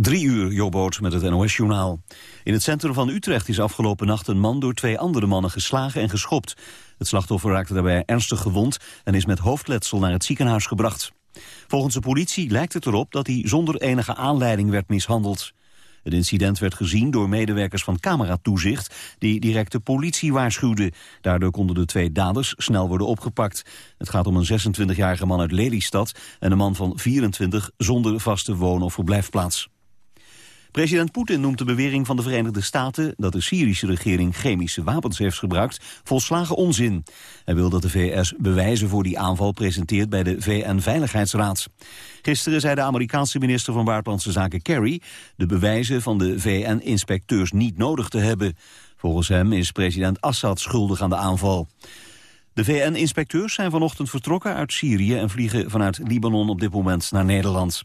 Drie uur, Jobboot met het NOS-journaal. In het centrum van Utrecht is afgelopen nacht een man door twee andere mannen geslagen en geschopt. Het slachtoffer raakte daarbij ernstig gewond en is met hoofdletsel naar het ziekenhuis gebracht. Volgens de politie lijkt het erop dat hij zonder enige aanleiding werd mishandeld. Het incident werd gezien door medewerkers van cameratoezicht... die direct de politie waarschuwden. Daardoor konden de twee daders snel worden opgepakt. Het gaat om een 26-jarige man uit Lelystad... en een man van 24 zonder vaste woon- of verblijfplaats. President Poetin noemt de bewering van de Verenigde Staten dat de Syrische regering chemische wapens heeft gebruikt volslagen onzin. Hij wil dat de VS bewijzen voor die aanval presenteert bij de VN-veiligheidsraad. Gisteren zei de Amerikaanse minister van Buitenlandse Zaken Kerry de bewijzen van de VN-inspecteurs niet nodig te hebben. Volgens hem is president Assad schuldig aan de aanval. De VN-inspecteurs zijn vanochtend vertrokken uit Syrië en vliegen vanuit Libanon op dit moment naar Nederland.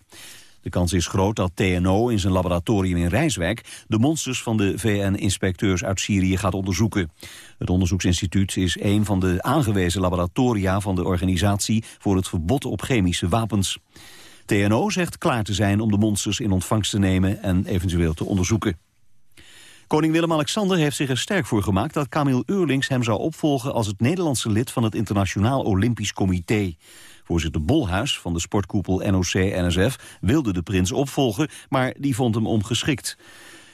De kans is groot dat TNO in zijn laboratorium in Rijswijk... de monsters van de VN-inspecteurs uit Syrië gaat onderzoeken. Het onderzoeksinstituut is een van de aangewezen laboratoria... van de Organisatie voor het Verbod op Chemische Wapens. TNO zegt klaar te zijn om de monsters in ontvangst te nemen... en eventueel te onderzoeken. Koning Willem-Alexander heeft zich er sterk voor gemaakt dat Camille Eurlings hem zou opvolgen als het Nederlandse lid van het Internationaal Olympisch Comité. Voorzitter Bolhuis van de sportkoepel NOC-NSF wilde de prins opvolgen, maar die vond hem ongeschikt.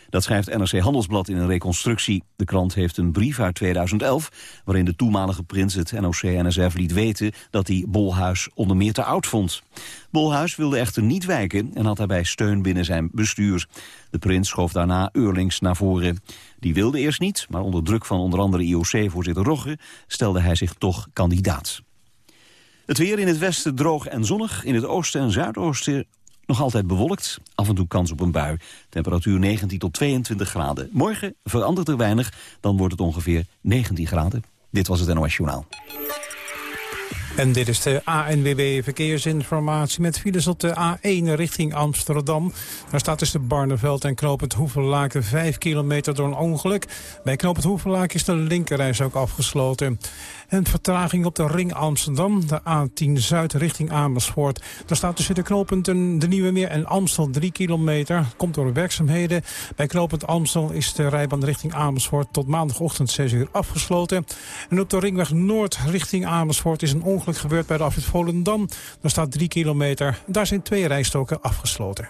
Dat schrijft NRC Handelsblad in een reconstructie. De krant heeft een brief uit 2011... waarin de toenmalige prins het NOC-NSF liet weten... dat hij Bolhuis onder meer te oud vond. Bolhuis wilde echter niet wijken en had daarbij steun binnen zijn bestuur. De prins schoof daarna Eurlings naar voren. Die wilde eerst niet, maar onder druk van onder andere IOC-voorzitter Rogge... stelde hij zich toch kandidaat. Het weer in het westen droog en zonnig. In het oosten en zuidoosten nog altijd bewolkt. Af en toe kans op een bui. Temperatuur 19 tot 22 graden. Morgen verandert er weinig. Dan wordt het ongeveer 19 graden. Dit was het NOS Journaal. En dit is de ANWB Verkeersinformatie met files op de A1 richting Amsterdam. Daar staat tussen Barneveld en Knopend Hoevenlaken 5 kilometer door een ongeluk. Bij Knopend Hoevenlaken is de linkerreis ook afgesloten. En vertraging op de ring Amsterdam, de A10 Zuid richting Amersfoort. Daar staat tussen de knooppunten de Nieuwe Meer en Amstel 3 kilometer. Komt door werkzaamheden. Bij knooppunt Amstel is de rijbaan richting Amersfoort tot maandagochtend 6 uur afgesloten. En op de ringweg Noord richting Amersfoort is een ongeluk gebeurd bij de afrit Volendam. Daar staat 3 kilometer. Daar zijn twee rijstoken afgesloten.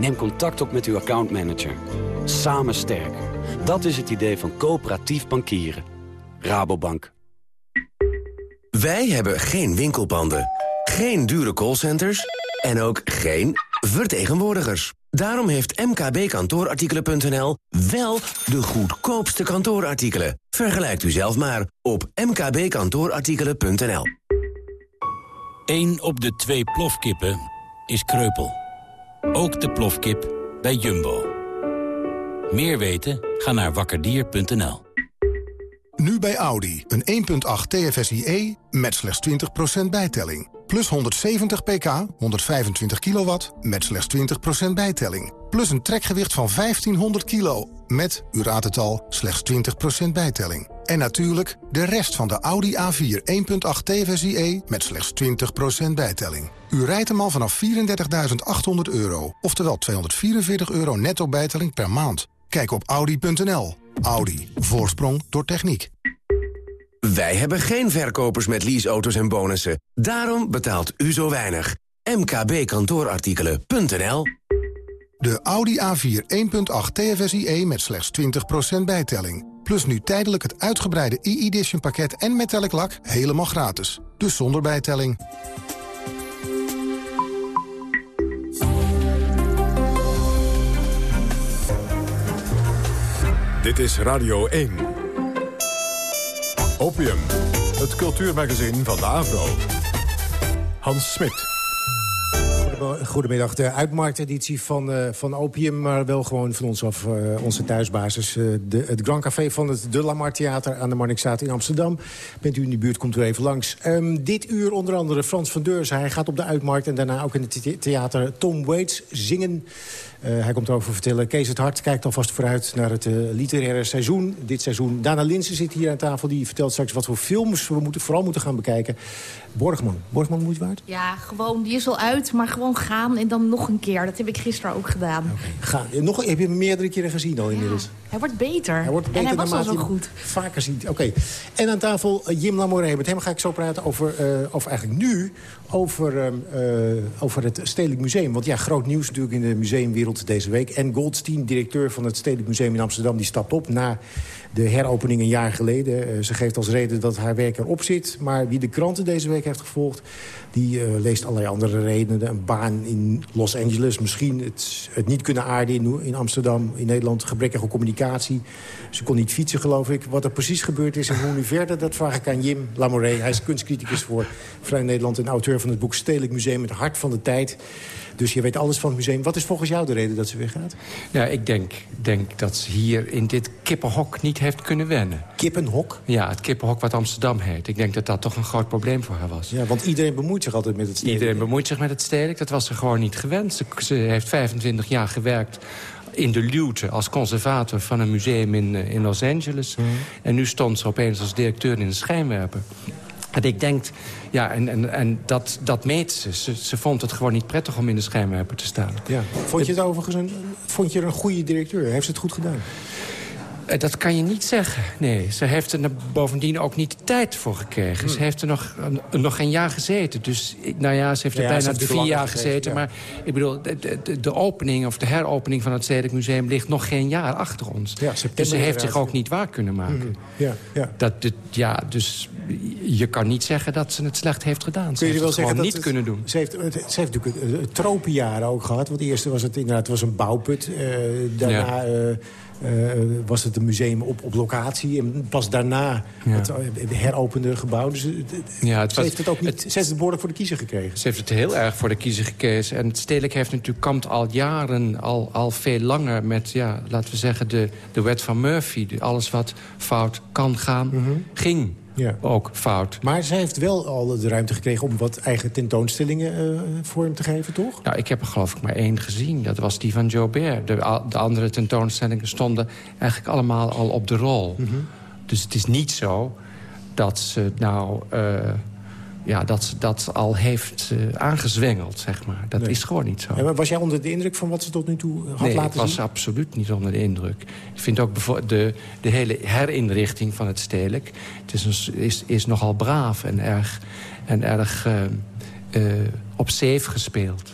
Neem contact op met uw accountmanager. Samen sterker. Dat is het idee van coöperatief bankieren. Rabobank. Wij hebben geen winkelpanden, geen dure callcenters en ook geen vertegenwoordigers. Daarom heeft mkbkantoorartikelen.nl wel de goedkoopste kantoorartikelen. Vergelijkt u zelf maar op mkbkantoorartikelen.nl. Eén op de twee plofkippen is kreupel. Ook de plofkip bij Jumbo. Meer weten? Ga naar wakkerdier.nl. Nu bij Audi. Een 1.8 TFSIe met slechts 20% bijtelling. Plus 170 pk, 125 kilowatt met slechts 20% bijtelling. Plus een trekgewicht van 1500 kilo met, u raadt het al, slechts 20% bijtelling. En natuurlijk de rest van de Audi A4 1.8 TFSIe met slechts 20% bijtelling. U rijdt hem al vanaf 34.800 euro, oftewel 244 euro netto bijtelling per maand. Kijk op Audi.nl. Audi. Voorsprong door techniek. Wij hebben geen verkopers met leaseauto's en bonussen. Daarom betaalt u zo weinig. mkbkantoorartikelen.nl De Audi A4 1.8 TFSIe met slechts 20% bijtelling. Plus nu tijdelijk het uitgebreide e-edition pakket en metallic lak helemaal gratis. Dus zonder bijtelling. Dit is Radio 1. Opium, het cultuurmagazin van de AVRO. Hans Smit. Goedemiddag. De uitmarkteditie van, uh, van Opium, maar wel gewoon van ons af, uh, onze thuisbasis. Uh, de, het Grand Café van het De Lamar Theater aan de Marnixstraat in Amsterdam. Bent u in de buurt, komt u even langs. Um, dit uur onder andere Frans van Deurs. Hij gaat op de uitmarkt en daarna ook in het theater Tom Waits zingen. Uh, hij komt erover vertellen. Kees het Hart kijkt alvast vooruit naar het uh, literaire seizoen. Dit seizoen. Dana Linsen zit hier aan tafel. Die vertelt straks wat voor films we moeten, vooral moeten gaan bekijken. Borgman. Borgman moet waard? Ja, gewoon. Die is al uit. Maar gewoon gaan en dan nog een keer. Dat heb ik gisteren ook gedaan. Okay. Gaan. Nog, heb je hem meerdere keren gezien al inmiddels? Ja, hij wordt beter. Hij wordt beter en hij was al zo goed. Vaker ziet. Oké. Okay. En aan tafel uh, Jim Lamoré. Met hem ga ik zo praten over, over eigenlijk nu... Over, over het Stedelijk Museum. Want ja, groot nieuws natuurlijk in de museumwereld deze week. En Goldstein, directeur van het Stedelijk Museum in Amsterdam... die stapt op na de heropening een jaar geleden. Uh, ze geeft als reden dat haar werk erop zit. Maar wie de kranten deze week heeft gevolgd... die uh, leest allerlei andere redenen. Een baan in Los Angeles. Misschien het, het niet kunnen aarden in, in Amsterdam, in Nederland. Gebrekkige communicatie. Ze kon niet fietsen, geloof ik. Wat er precies gebeurd is en hoe nu verder... dat vraag ik aan Jim Lamoré. Hij is kunstcriticus voor Vrij Nederland... en auteur van het boek Stedelijk Museum... Het hart van de tijd... Dus je weet alles van het museum. Wat is volgens jou de reden dat ze weer gaat? Ja, ik denk, denk dat ze hier in dit kippenhok niet heeft kunnen wennen. Kippenhok? Ja, het kippenhok wat Amsterdam heet. Ik denk dat dat toch een groot probleem voor haar was. Ja, want iedereen bemoeit zich altijd met het stedelijk. Iedereen bemoeit zich met het stedelijk. Dat was ze gewoon niet gewend. Ze, ze heeft 25 jaar gewerkt in de luwte als conservator van een museum in, in Los Angeles. Mm. En nu stond ze opeens als directeur in een schijnwerper. En ik denk, ja, en, en, en dat, dat meet ze. ze. ze. vond het gewoon niet prettig om in de schijnwerper te staan. Ja. Vond je het overigens een, vond je er een goede directeur? Heeft ze het goed gedaan? Dat kan je niet zeggen. Nee, ze heeft er bovendien ook niet de tijd voor gekregen. Ze heeft er nog, nog geen jaar gezeten. Dus, nou ja, ze heeft er ja, bijna vier jaar gezeten. Ja. Maar ik bedoel, de, de, de, opening of de heropening van het Stedelijk Museum... ligt nog geen jaar achter ons. Ja, dus ze heeft zich ook niet waar kunnen maken. Mm -hmm. Ja, ja. Dat, ja, dus je kan niet zeggen dat ze het slecht heeft gedaan. Ze Kun je heeft wel het gewoon niet het, kunnen doen. Ze heeft, ze heeft natuurlijk tropenjaren ook gehad. Want eerst was het inderdaad was een bouwput. Uh, daarna... Uh, uh, was het een museum op, op locatie. En pas daarna ja. het heropende gebouw. Dus ja, het ze, was, heeft het ook niet, het, ze heeft het behoorlijk voor de kiezer gekregen. Ze heeft het heel erg voor de kiezer gekregen. En het stedelijk heeft natuurlijk kampt al jaren, al, al veel langer... met, ja, laten we zeggen, de, de wet van Murphy. Alles wat fout kan gaan, mm -hmm. ging ja. ook fout. Maar ze heeft wel al de ruimte gekregen om wat eigen tentoonstellingen uh, vorm te geven, toch? Nou, ik heb er geloof ik maar één gezien. Dat was die van Jobert. De, de andere tentoonstellingen stonden eigenlijk allemaal al op de rol. Mm -hmm. Dus het is niet zo dat ze nou... Uh, ja, dat ze dat al heeft uh, aangezwengeld, zeg maar. Dat nee. is gewoon niet zo. Ja, maar was jij onder de indruk van wat ze tot nu toe had nee, laten zien? ik was absoluut niet onder de indruk. Ik vind ook de, de hele herinrichting van het stedelijk... Het is, een, is, is nogal braaf en erg, en erg uh, uh, op zeef gespeeld.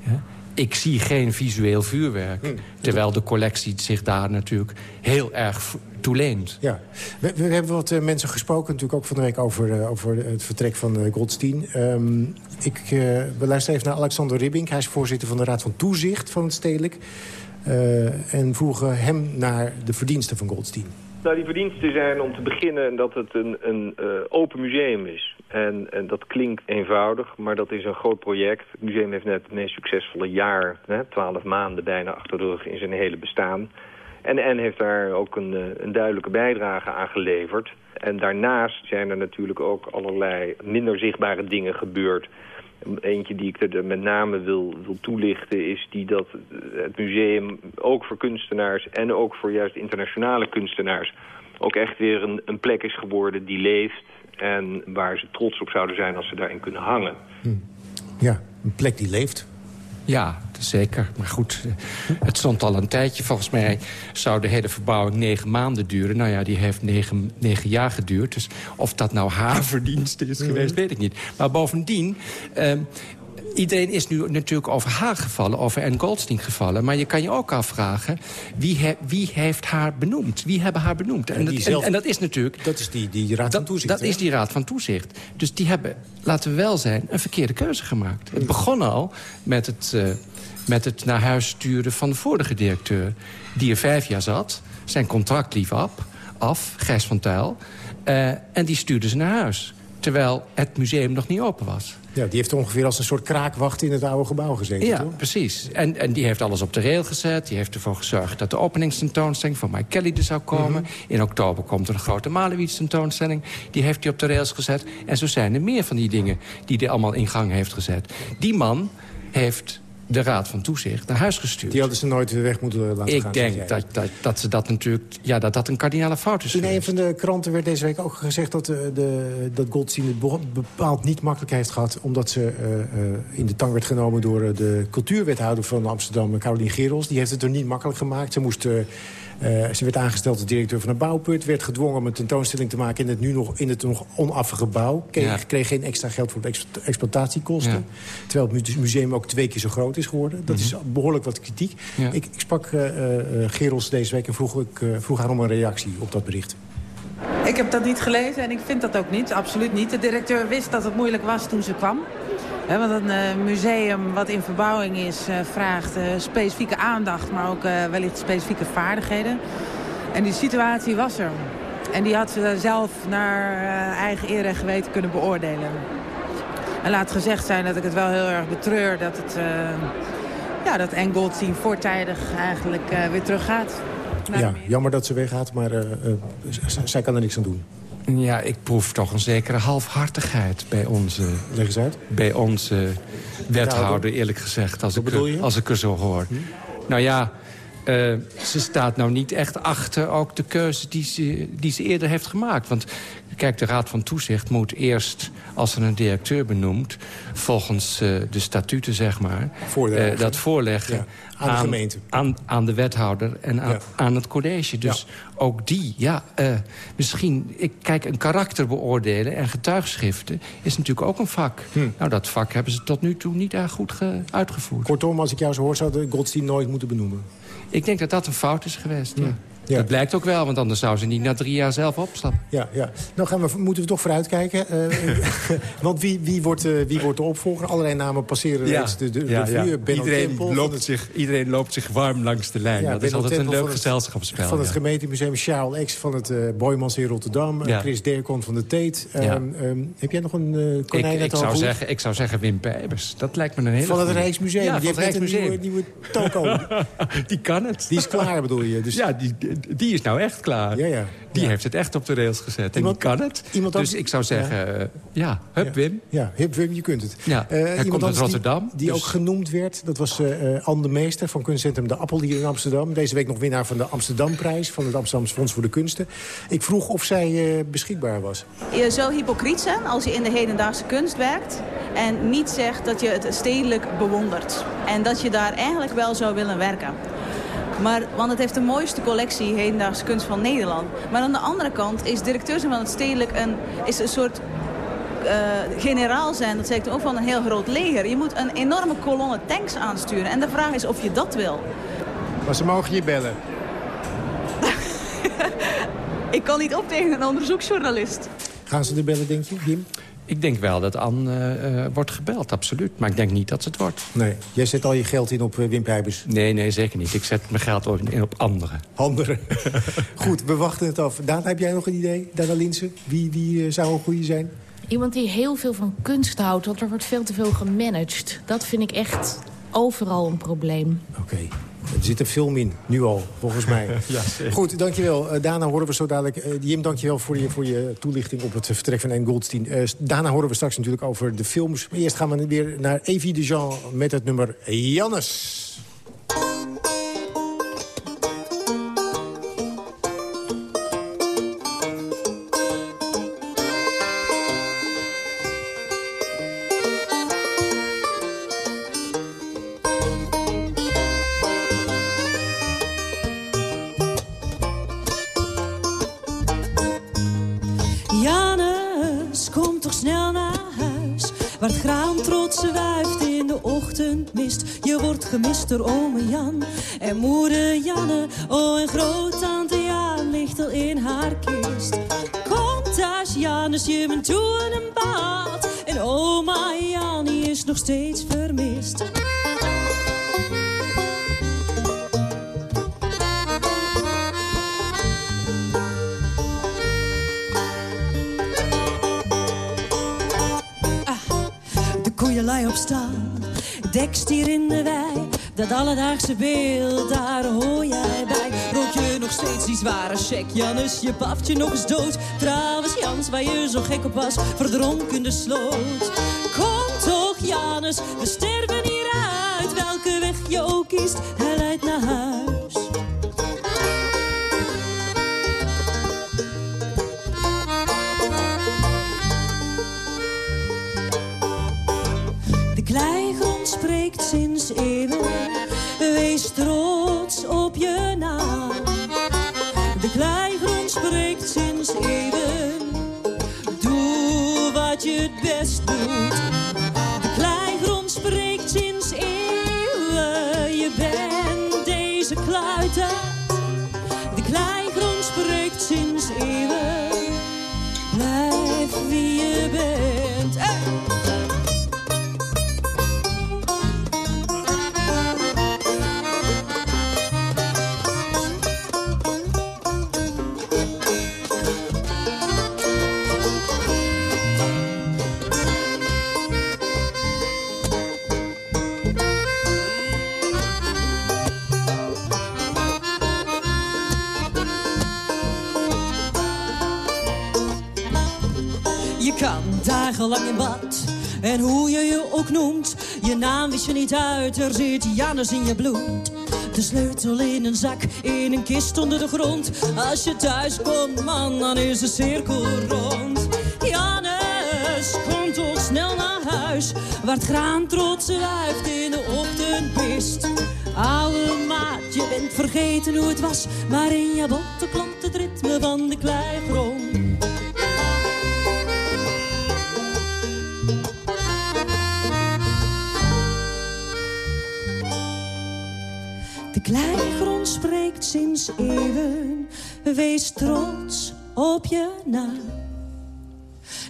Ja? Ik zie geen visueel vuurwerk. Hm. Terwijl de collectie zich daar natuurlijk heel erg toeleent. Ja. We, we hebben wat uh, mensen gesproken natuurlijk ook van de week over, uh, over het vertrek van uh, Goldstein. Um, ik, we luisteren even naar Alexander Ribbing. Hij is voorzitter van de Raad van Toezicht van het Stedelijk. en vroegen hem naar de verdiensten van Goldstein. Nou, die verdiensten zijn om te beginnen dat het een, een uh, open museum is. En, en, dat klinkt eenvoudig, maar dat is een groot project. Het museum heeft net het meest succesvolle jaar, twaalf maanden bijna achter de rug in zijn hele bestaan. En en heeft daar ook een, een duidelijke bijdrage aan geleverd. En daarnaast zijn er natuurlijk ook allerlei minder zichtbare dingen gebeurd. Eentje die ik er met name wil, wil toelichten is die dat het museum ook voor kunstenaars en ook voor juist internationale kunstenaars ook echt weer een, een plek is geworden die leeft en waar ze trots op zouden zijn als ze daarin kunnen hangen. Hm. Ja, een plek die leeft. Ja, zeker. Maar goed, het stond al een tijdje. Volgens mij zou de hele verbouwing negen maanden duren. Nou ja, die heeft negen, negen jaar geduurd. Dus of dat nou haar verdienste is geweest, weet ik niet. Maar bovendien... Uh, iedereen is nu natuurlijk over haar gevallen, over Anne Goldstein gevallen. Maar je kan je ook afvragen, wie, he, wie heeft haar benoemd? Wie hebben haar benoemd? En, en, dat, zelf, en, en dat, is natuurlijk... Dat is die, die raad van toezicht. Dat, is die raad van toezicht. Dus die hebben, laten we wel zijn, een verkeerde keuze gemaakt. Het begon al met het... Uh, met het naar huis sturen van de vorige directeur... die er vijf jaar zat, zijn contract lief af, af Gijs van Tuil... Uh, en die stuurde ze naar huis, terwijl het museum nog niet open was. Ja, die heeft ongeveer als een soort kraakwacht in het oude gebouw gezeten, Ja, toch? precies. En, en die heeft alles op de rail gezet. Die heeft ervoor gezorgd dat de openingstentoonstelling van Mike Kelly er zou komen. Mhm. In oktober komt er een grote Malewits tentoonstelling. Die heeft hij op de rails gezet. En zo zijn er meer van die dingen die hij allemaal in gang heeft gezet. Die man heeft de Raad van Toezicht naar huis gestuurd. Die hadden ze nooit weg moeten laten gaan. Ik denk dat, dat, dat ze dat natuurlijk... Ja, dat dat een kardinale fout is In een van de kranten werd deze week ook gezegd dat, de, de, dat Goldstein het be- bepaald niet makkelijk heeft gehad... omdat ze eh, eh, in de tang werd genomen door eh, de cultuurwethouder van Amsterdam, Carolien Gerels. Die heeft het er niet makkelijk gemaakt. Ze, moest, eh, eh, ze werd aangesteld als directeur van een bouwput. Werd gedwongen om een tentoonstelling te maken in het nu nog, in het nog onaffe gebouw. Kreeg, Ja. kreeg geen extra geld voor de ex- exploitatiekosten. Ja. Terwijl het mu- museum ook twee keer zo groot is geworden. Dat is behoorlijk wat kritiek. Ja. Ik, ik sprak eh eh, eh, Gerels deze week en vroeg, ik, eh, vroeg haar om een reactie op dat bericht. Ik heb dat niet gelezen en ik vind dat ook niet, absoluut niet. De directeur wist dat het moeilijk was toen ze kwam. Want een eh, museum wat in verbouwing is, eh, vraagt eh, specifieke aandacht... maar ook wellicht specifieke vaardigheden. En die situatie was er. En die had ze zelf naar eigen eer en geweten kunnen beoordelen. En laat gezegd zijn dat ik het wel heel erg betreur dat het... ja, dat voortijdig eigenlijk weer teruggaat. Ja, jammer dat ze weggaat, maar zij kan er niks aan doen. Ja, ik proef toch een zekere halfhartigheid bij onze... Leg eens uit. Bij onze wethouder, eerlijk gezegd, als, ik, als ik er zo hoor. Nou ja, eh, ze staat nou niet echt achter ook de keuze die ze, die ze eerder heeft gemaakt. Want kijk, de Raad van Toezicht moet eerst, als er een directeur benoemt... volgens eh, de statuten, zeg maar, Voorleggen. eh, dat voorleggen... Ja, aan de gemeente. Aan, aan de wethouder en aan, Ja. aan het college. Dus ook die, ja, eh, misschien... Ik, kijk, een karakter beoordelen en getuigschriften is natuurlijk ook een vak. Hm. Nou, dat vak hebben ze tot nu toe niet goed ge- uitgevoerd. Kortom, als ik jou zo hoor, zou de Goldstein nooit moeten benoemen. Ik denk dat dat een fout is geweest, ja. Ja. Dat blijkt ook wel, want anders zou ze niet na drie jaar zelf opstappen. Ja, ja. Nou gaan we, moeten we toch vooruitkijken. eh, want wie, wie, wordt, eh, wie wordt de opvolger? Allerlei namen passeren reeds de, de, de revue. Benno Iedereen, Tempel loopt het- zich, iedereen loopt zich warm langs de lijn. Ja, dat is altijd een Tempel leuk van het- gezelschapsspel. Van het ja. gemeentemuseum Charles X van het eh Boymans in Rotterdam. Ja. Chris Derkon van de Teet. Ja. Ehm, ehm, heb jij nog een eh Ik, konijn ik, de zou zeggen, ik zou zeggen Wim Pijbers. Dat lijkt me een hele Van het. Rijksmuseum. Ja, die heeft een nieuwe, Rijksmuseum. nieuwe toko. Die kan het. Die is klaar, bedoel je? Dus Ja, die, die is nou echt klaar. Ja, ja. Die Ja. heeft het echt op de rails gezet. Iemand- en die kan het. iemand dus ik zou zeggen, ja, ja hup Wim. Ja, hip Wim, je kunt het. Ja, Eh, hij iemand komt uit die- Rotterdam. Die, dus- ook genoemd werd, dat was eh eh, Anne de Meester van kunstcentrum De Appel hier in Amsterdam. Deze week nog winnaar van de Amsterdamprijs van het Amsterdamse Fonds voor de Kunsten. Ik vroeg of zij eh, beschikbaar was. Je zou hypocriet zijn als je in de hedendaagse kunst werkt... en niet zegt dat je het stedelijk bewondert. En dat je daar eigenlijk wel zou willen werken. Maar, want het heeft de mooiste collectie hedendaagse kunst van Nederland. Maar aan de andere kant is directeur zijn van het stedelijk een, is een soort eh, generaal zijn. Dat zeg ik ook van een heel groot leger. Je moet een enorme kolonne tanks aansturen. En de vraag is of je dat wil. Maar ze mogen je bellen. Ik kan niet op tegen een onderzoeksjournalist. Gaan ze er bellen, denk je, Jim? Ik denk wel dat Anne eh, eh, wordt gebeld, absoluut. Maar ik denk niet dat ze het wordt. Nee, jij zet al je geld in op eh, Wim Pijbers. Nee, nee, zeker niet. Ik zet mijn geld in op anderen. Anderen. Goed, we wachten het af. Daan, heb jij nog een idee? Dana Linsen, wie, wie zou een goede zijn? Iemand die heel veel van kunst houdt, want er wordt veel te veel gemanaged. Dat vind ik echt overal een probleem. Oké. Er zit een film in, nu al, volgens mij. Ja. Goed, dankjewel. Uh, Dana horen we zo dadelijk. Uh, Jim, dankjewel voor je, voor je toelichting op het vertrek van Anne Goldstein. Uh, daarna horen we straks natuurlijk over de films. Maar eerst gaan we weer naar Evie de Jean met het nummer. Jannes, Je wordt gemist door ome Jan en moeder Janne. Oh, en groottante Jan ligt al in haar kist. Kom thuis, Jannes, je bent toe in een bad. En oma Jan die is nog steeds vermist. staan. Dekst hier in de wei, dat alledaagse beeld, daar hoor jij bij. Rook je nog steeds die zware check, Jannes, je paft je nog eens dood. Trouwens, Jans, waar je zo gek op was, verdronken de sloot. Kom toch, Jannes, we sterven hieruit. Welke weg je ook kiest, hij leidt naar huis. In bad. En hoe je je ook noemt, je naam wist je niet uit. Er zit Janus in je bloed. De sleutel in een zak, in een kist onder de grond. Als je thuis komt, man, dan is de cirkel rond. Janus, kom toch snel naar huis. Waar het graan trots wuift in de ochtendmist. Oude maat, je bent vergeten hoe het was. Maar in je botten klopt het ritme van de kleigrond. Sinds eeuwen, wees trots op je naam.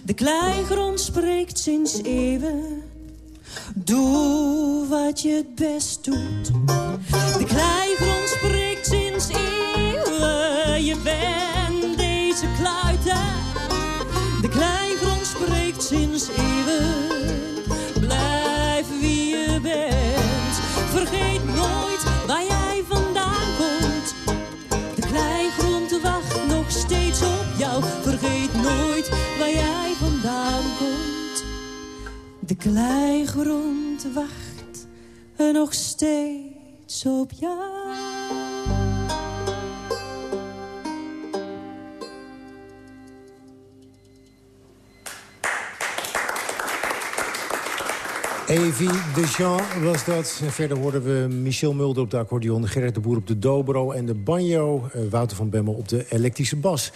De kleigrond spreekt sinds eeuwen, doe wat je het best doet. De kleigrond spreekt sinds eeuwen, je bent deze kluiten. De kleigrond spreekt sinds eeuwen, De kleigrond wacht nog steeds op jou. Evie Dejean was dat. Verder hoorden we Michel Mulder op de accordeon... Gerrit de Boer op de dobro en de banjo... eh, Wouter van Bemmel op de elektrische bas.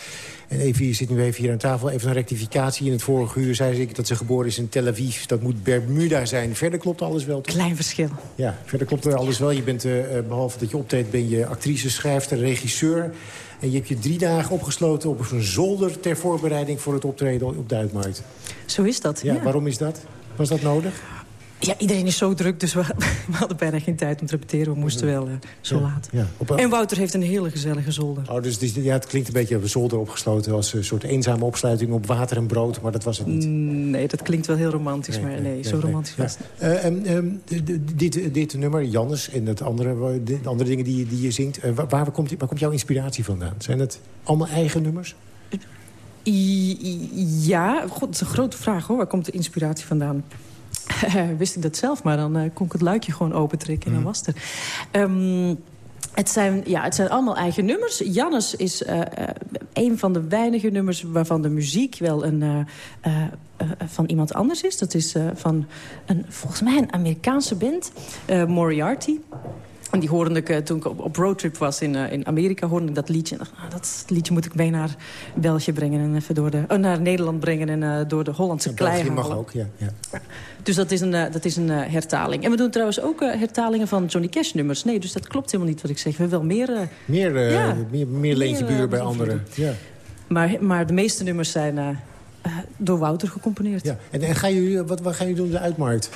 En Evie zit nu even hier aan tafel. Even een rectificatie. In het vorige uur zei ze dat ze geboren is in Tel Aviv. Dat moet Bermuda zijn. Verder klopt alles wel, toch? Klein verschil. Ja, verder klopt er alles wel. Je bent, eh, eh, behalve dat je optreedt, ben je actrice, schrijfster, regisseur... En je hebt je drie dagen opgesloten op een zolder... ter voorbereiding voor het optreden op de Uitmarkt. Zo is dat, Ja, ja. waarom is dat? Was dat nodig? Ja, iedereen is zo druk, dus we, we hadden bijna geen tijd om te repeteren. We moesten wel eh, zo Ja, laat. ja. Op- En Wouter heeft een hele gezellige zolder. Oh, dus, dus ja, het klinkt een beetje op een zolder opgesloten... als een soort eenzame opsluiting op water en brood, maar dat was het niet. Mm, Nee, dat klinkt wel heel romantisch, maar nee, zo romantisch was het Ja. D- d- dit, dit nummer, Jannes, en het andere, de andere dingen die, je- die je zingt... eh, waar, waar, komt, waar komt jouw inspiratie vandaan? Zijn het allemaal eigen nummers? Ja, god, dat is een grote vraag hoor. Waar komt de inspiratie vandaan? Wist ik dat zelf, maar dan eh, kon ik het luikje gewoon opentrekken en dan was het er. Ehm, het zijn, ja, het zijn allemaal eigen nummers. Jannes is eh, eh, een van de weinige nummers waarvan de muziek wel een, van iemand anders is. Dat is van een, volgens mij een Amerikaanse band, Moriarty. En die hoorde ik eh, toen ik op, op roadtrip was in, eh, in Amerika, hoorde ik dat liedje. En dacht, ah, dat liedje moet ik mee naar België brengen en even door de, oh, naar Nederland brengen en eh, door de Hollandse klei België mag ook, ja. ja. Dus dat is een, eh, dat is een eh, hertaling. En we doen trouwens ook eh, hertalingen van Johnny Cash nummers. Nee, dus dat klopt helemaal niet wat ik zeg. We hebben wel meer... eh, Meer, eh, Ja. meer, meer eh, bij anderen. Ja. maar, maar de meeste nummers zijn eh, eh, door Wouter gecomponeerd. Ja. En, en gaan jullie, wat, wat gaan jullie doen op de uitmarkt?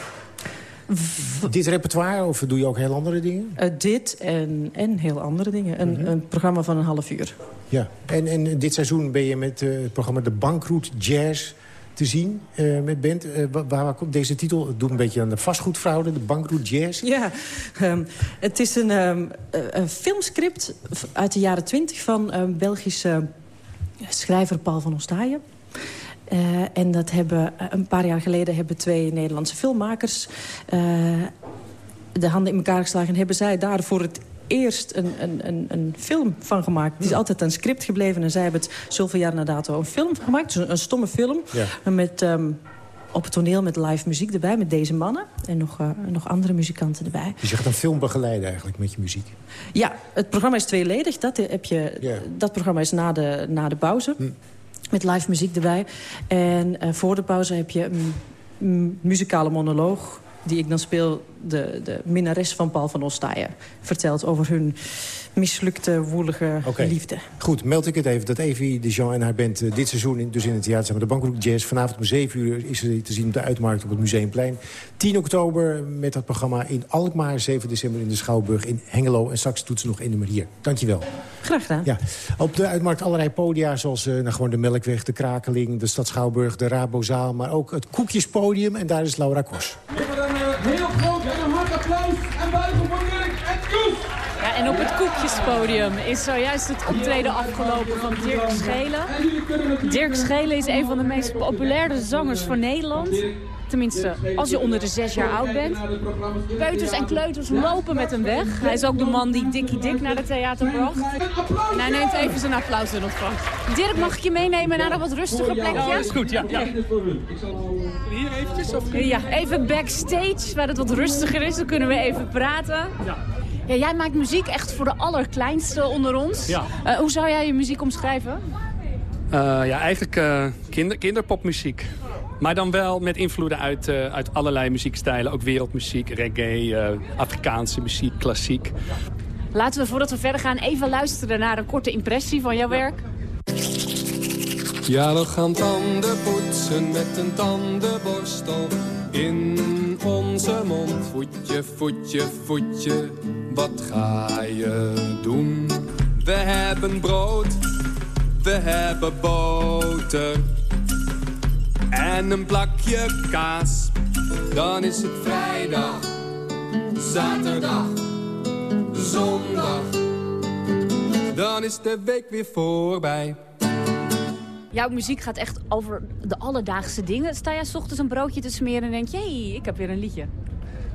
Dit repertoire of doe je ook heel andere dingen? Eh, dit en, en heel andere dingen. Een, Mhm. een programma van een half uur. Ja. En, en dit seizoen ben je met eh, het programma De Bankroet Jazz... te zien uh, met band. Uh, waar, waar, komt deze titel? Het doet een beetje aan de vastgoedfraude, de bankroet jazz. Ja, um, het is een, um, een, filmscript uit de jaren twintig van een Belgische schrijver Paul van Ostaaien. Uh, en dat hebben een paar jaar geleden hebben twee Nederlandse filmmakers de handen in elkaar geslagen... en hebben zij daar voor het eerst een, een, een, een film van gemaakt. Het is altijd een script gebleven en zij hebben het zoveel jaar na dato een film van gemaakt. Dus een, een stomme film ja. met... Um, op het toneel met live muziek erbij, met deze mannen. En nog, uh, nog andere muzikanten erbij. Je zegt een film begeleiden eigenlijk met je muziek. Ja, het programma is tweeledig. Dat, heb je, dat programma is na de, na de pauze. Hm. Met live muziek erbij. En uh, voor de pauze heb je een muzikale monoloog die ik dan speel, de, de minnares van Paul van Ostaaien... vertelt over hun mislukte, woelige okay. liefde. Goed, meld ik het even dat Evie de Jean en haar band uh, dit seizoen... In, dus in het theater zijn de Bankroek Jazz. Vanavond om 7 uur is ze te zien op de Uitmarkt op het Museumplein. 10 oktober met dat programma in Alkmaar. 7 december in de Schouwburg in Hengelo. En straks doet ze nog één nummer hier. Dankjewel. Graag gedaan. Ja. Op de Uitmarkt allerlei podia, zoals uh, nou, gewoon de Melkweg, de Krakeling... de Stad Schouwburg, de Rabozaal, maar ook het Koekjespodium. En daar is Laura Kos. Heel groot en een hard applaus en buiten voor Dirk en Koes. Ja, koekjespodium is zojuist het optreden afgelopen van Dirk Schelen. Dirk Schelen is een van de meest populaire zangers van Nederland. Tenminste, als je onder de zes jaar oud bent. Peuters en kleuters lopen met hem weg. Hij is ook de man die Dikkie Dik naar het theater bracht. En hij neemt even zijn applaus in ontvangst. Dirk, mag ik je meenemen naar een wat rustiger plekje? Ja, dat is goed, ja. ja. Hier eventjes? Of... Ja, even backstage, waar het wat rustiger is. Dan kunnen we even praten. Ja. Ja, jij maakt muziek echt voor de allerkleinste onder ons. Ja. Uh, hoe zou jij je muziek omschrijven? Uh, ja, eigenlijk uh, kinder, kinderpopmuziek. Maar dan wel met invloeden uit, uh, uit allerlei muziekstijlen. Ook wereldmuziek, reggae, Afrikaanse muziek, klassiek. Laten we voordat we verder gaan even luisteren naar een korte impressie van jouw werk. Ja, we gaan tanden poetsen met een tandenborstel in onze mond. Voetje, voetje, voetje, wat ga je doen? We hebben brood, we hebben boter en een plakje kaas. Dan is het vrijdag, zaterdag, zondag. Dan is de week weer voorbij. Jouw muziek gaat echt over de alledaagse dingen. Sta jij ochtends een broodje te smeren en denk je... Hey, ik heb weer een liedje.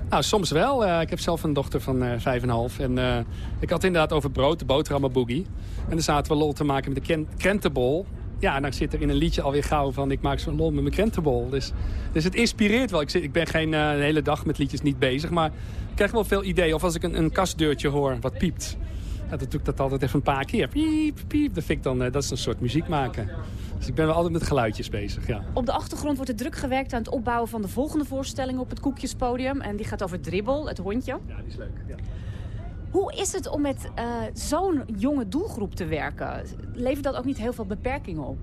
Nou, soms wel. Uh, ik heb zelf een dochter van uh, en half. En uh, ik had inderdaad over brood, de boterhammen boogie. En dan zaten we lol te maken met de krentenbol. Ja, en dan zit er in een liedje alweer gauw van... ik maak zo'n lol met mijn krentenbol. Dus, dus het inspireert wel. Ik, zit, ik ben geen hele dag met liedjes niet bezig. Maar ik krijg wel veel ideeën. Of als ik een, een kastdeurtje hoor wat piept. Dan doe ik dat altijd even een paar keer. Piep, piep. Dat, vind ik dan, dat is een soort muziek maken. Dus ik ben wel altijd met geluidjes bezig, ja. Op de achtergrond wordt er druk gewerkt aan het opbouwen van de volgende voorstelling op het Koekjespodium. En die gaat over Dribbel, het hondje. Ja, die is leuk, ja. Hoe is het om met uh, zo'n jonge doelgroep te werken? Levert dat ook niet heel veel beperkingen op?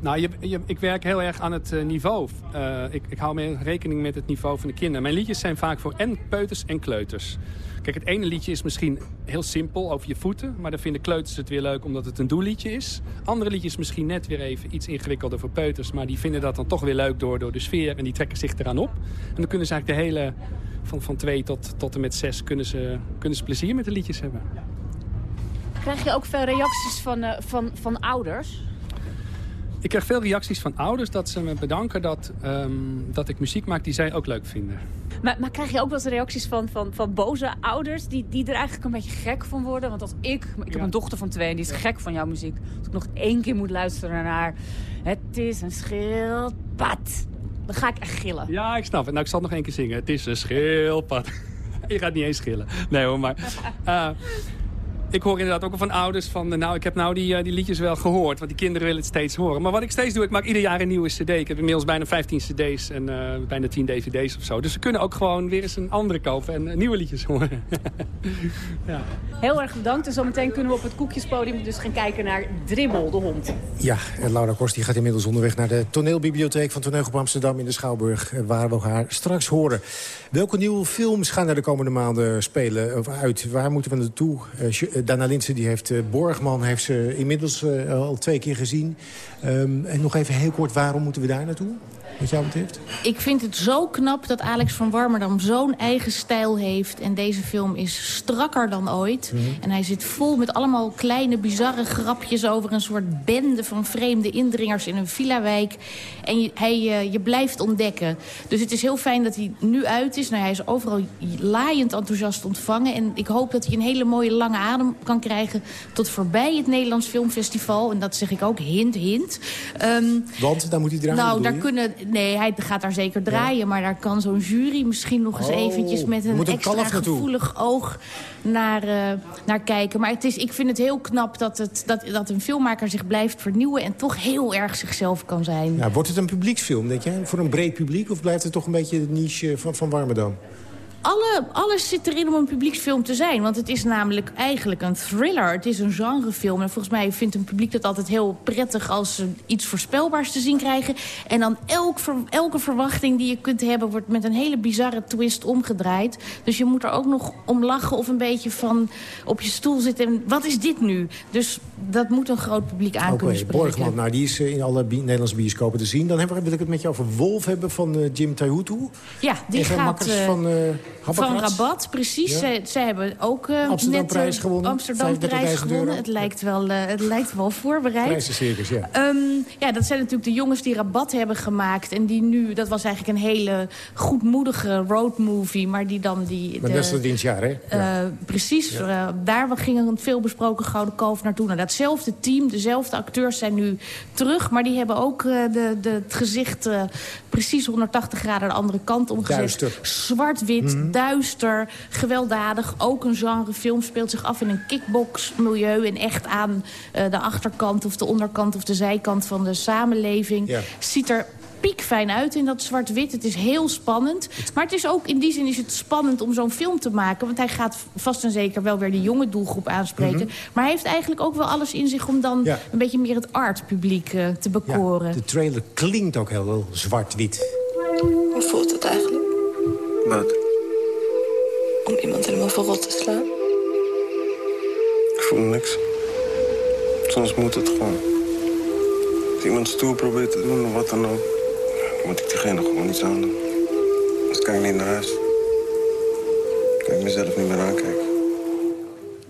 Nou, je, je, ik werk heel erg aan het uh, niveau. Uh, ik, ik hou mee rekening met het niveau van de kinderen. Mijn liedjes zijn vaak voor en peuters en kleuters. Kijk, het ene liedje is misschien heel simpel over je voeten. Maar dan vinden kleuters het weer leuk omdat het een doelliedje is. Andere liedjes misschien net weer even iets ingewikkelder voor peuters. Maar die vinden dat dan toch weer leuk door, door de sfeer. En die trekken zich eraan op. En dan kunnen ze eigenlijk de hele... Van, van twee tot, tot en met zes kunnen ze, kunnen ze plezier met de liedjes hebben. Krijg je ook veel reacties van, uh, van, van ouders? Ik krijg veel reacties van ouders dat ze me bedanken dat, um, dat ik muziek maak die zij ook leuk vinden. Maar, maar, krijg je ook wel eens reacties van, van, van boze ouders die, die er eigenlijk een beetje gek van worden? Want als ik, ik heb een dochter van twee en die is gek van jouw muziek. Als ik nog één keer moet luisteren naar Het is een schildpad. Dan ga ik echt gillen. Ja, ik snap het. Nou, ik zal het nog één keer zingen. Het is een schildpad. je gaat niet eens schillen. Nee hoor, maar... Uh, ik hoor inderdaad ook van ouders van... nou, ik heb nou die, uh, die liedjes wel gehoord, want die kinderen willen het steeds horen. Maar wat ik steeds doe, ik maak ieder jaar een nieuwe cd. Ik heb inmiddels bijna 15 cd's en uh, bijna 10 dvd's of zo. Dus ze kunnen ook gewoon weer eens een andere kopen en uh, nieuwe liedjes horen. ja. Heel erg bedankt. En zometeen kunnen we op het koekjespodium dus gaan kijken naar Dribbel, de hond. Ja, en Laura Korst die gaat inmiddels onderweg naar de toneelbibliotheek van Toneel op Amsterdam in de Schouwburg. Waar we haar straks horen. Welke nieuwe films gaan er de komende maanden spelen of uit? Waar moeten we naartoe? Dana Linsen die heeft Borgman heeft ze inmiddels al twee keer gezien. Ehm, en nog even heel kort, waarom moeten we daar naartoe? Wat jou betreft? Ik vind het zo knap dat Alex van Warmerdam zo'n eigen stijl heeft. En deze film is strakker dan ooit. Mhm. En hij zit vol met allemaal kleine, bizarre grapjes... over een soort bende van vreemde indringers in een villa-wijk. En je, hij, uh, je blijft ontdekken. Dus het is heel fijn dat hij nu uit is. Nou, hij is overal laaiend enthousiast ontvangen. En ik hoop dat hij een hele mooie lange adem kan krijgen... tot voorbij het Nederlands Filmfestival. En dat zeg ik ook hint, hint. Um, Want, daar moet hij draaien, Nou, daar kunnen Nee, hij gaat daar zeker draaien. Maar daar kan zo'n jury misschien nog eens oh, eventjes met een extra gevoelig oog naar, uh, naar kijken. Maar het is, ik vind het heel knap dat, het, dat, dat een filmmaker zich blijft vernieuwen... en toch heel erg zichzelf kan zijn. Ja, wordt het een publieksfilm, denk je? Voor een breed publiek? Of blijft het toch een beetje de niche van, van Warmerdam? Alle, alles zit erin om een publieksfilm te zijn. Want het is namelijk eigenlijk een thriller. Het is een genrefilm. En volgens mij vindt een publiek dat altijd heel prettig... als ze iets voorspelbaars te zien krijgen. En dan elk, elke verwachting die je kunt hebben... wordt met een hele bizarre twist omgedraaid. Dus je moet er ook nog om lachen of een beetje van op je stoel zitten. En wat is dit nu? Dus dat moet een groot publiek aan kunnen spreken. Borgman, nou, die is eh, in alle Nederlandse bioscopen te zien. Dan hebben we het met je over Wolf hebben van uh, Jim Taihutu. Ja, die gaat... Uh, van, van Rabat, precies. Ja. Zij, hebben ook uh, Amsterdam net prijs gewonnen. Amsterdam prijs gewonnen. Het lijkt, wel, uh, het lijkt wel voorbereid. Prijzencircus, ja. Um, ja, dat zijn natuurlijk de jongens die Rabat hebben gemaakt. En die nu, dat was eigenlijk een hele goedmoedige roadmovie. Maar die dan die... Maar dat is het dienstjaar, hè? Ja. Precies. Ja. daar ging een veelbesproken Gouden Kalf naartoe. Nou, datzelfde team, dezelfde acteurs zijn nu terug. Maar die hebben ook de, de, het gezicht precies 180 graden de andere kant omgezet. Zwart-wit, mm duister, gewelddadig. Ook een genrefilm speelt zich af in een kickbox-milieu... en echt aan uh, de achterkant of de onderkant of de zijkant van de samenleving. Ja. Ziet er piekfijn uit in dat zwart-wit. Het is heel spannend. Maar het is ook, in die zin is het spannend om zo'n film te maken. Want hij gaat vast en zeker wel weer de jonge doelgroep aanspreken. Mm -hmm. Maar hij heeft eigenlijk ook wel alles in zich... om dan ja. een beetje meer het art-publiek uh, te bekoren. Ja, de trailer klinkt ook heel, heel zwart-wit. Hoe voelt het eigenlijk? Wat? Om iemand helemaal verrot te slaan? Ik voel niks. Soms moet het gewoon. Als iemand stoer probeert te doen of wat dan ook... moet ik diegene gewoon iets aan doen. Anders kan ik niet naar huis. kan ik mezelf niet meer aankijken.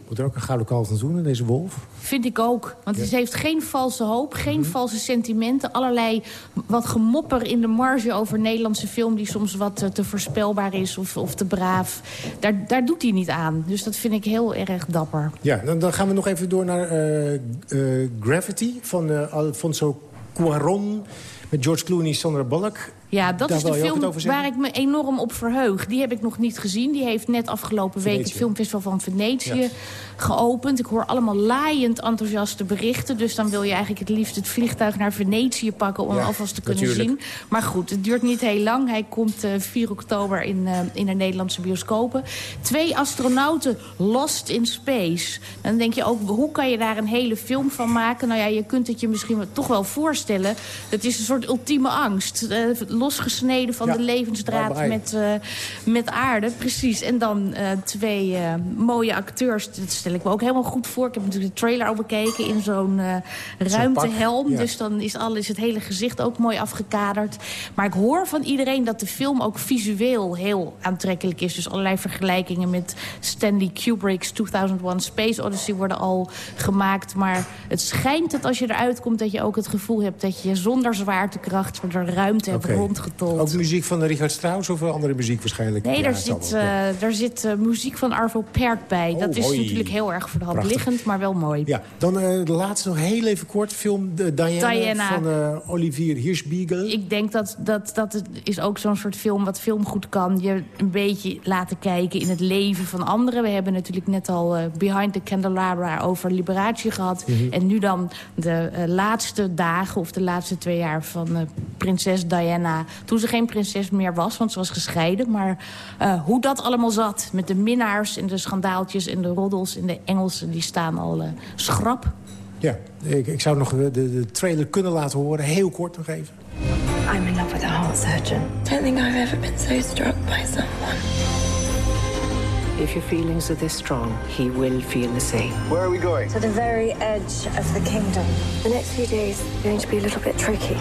Moet er ook een gouden kalf van zoenen, deze wolf? Vind ik ook. Want ja. ze heeft geen valse hoop, geen mhm. valse sentimenten. Allerlei wat gemopper in de marge over Nederlandse film... die soms wat uh, te voorspelbaar is of, of te braaf. Daar, daar doet hij niet aan. Dus dat vind ik heel erg dapper. Ja, dan, dan gaan we nog even door naar uh, uh, Gravity van Alfonso Cuaron... met George Clooney, Sandra Bullock. Ja, dat is de film waar ik me enorm op verheug. Die heb ik nog niet gezien. Die heeft net afgelopen week het filmfestival van Venetië geopend. Ik hoor allemaal laaiend enthousiaste berichten. Dus dan wil je eigenlijk het liefst het vliegtuig naar Venetië pakken... om alvast te kunnen zien. Maar goed, het duurt niet heel lang. Hij komt uh, 4 oktober in, uh, in de Nederlandse bioscopen. Twee astronauten lost in space. Dan denk je ook, hoe kan je daar een hele film van maken? Nou ja, je kunt het je misschien toch wel voorstellen. Het is een soort ultieme angst. Uh, losgesneden van de levensdraad met, uh, met aarde. Precies. En dan uh, twee uh, mooie acteurs. Dat stel ik me ook helemaal goed voor. Ik heb natuurlijk de trailer al bekeken in zo'n ruimtehelm. Ja. Dus dan is, alles, het hele gezicht ook mooi afgekaderd. Maar ik hoor van iedereen dat de film ook visueel heel aantrekkelijk is. Dus allerlei vergelijkingen met Stanley Kubrick's 2001 Space Odyssey worden al gemaakt. Maar het schijnt dat als je eruit komt dat je ook het gevoel hebt... dat je zonder zwaartekracht de ruimte hebt okay. Rondgetold. Ook muziek van Richard Strauss of andere muziek waarschijnlijk? Nee, daar zit, uh, daar zit uh, muziek van Arvo Pärt bij. Oh, dat is hoi. natuurlijk heel erg voor de hand Prachtig. liggend, maar wel mooi. Ja, dan uh, de laatste nog heel even kort. Film de Diana, Diana. van Olivier Hirschbiegel. Ik denk dat, dat, dat is ook zo'n soort film wat film goed kan. Je een beetje laten kijken in het leven van anderen. We hebben natuurlijk net al Behind the Candelabra over Liberatie gehad. Mm -hmm. En nu dan de laatste dagen of de laatste twee jaar van prinses Diana toen ze geen prinses meer was, want ze was gescheiden. Maar uh, hoe dat allemaal zat met de minnaars en de schandaaltjes en de roddels... en de Engelsen, die staan al uh, schrap. Ja, ik, ik zou nog de, de, trailer kunnen laten horen. Heel kort nog even. I'm in love with a heart surgeon. I don't think I've ever been so struck by someone. If your feelings are this strong, he will feel the same. Where are we going? To the very edge of the kingdom. The next few days are going to be a little bit tricky.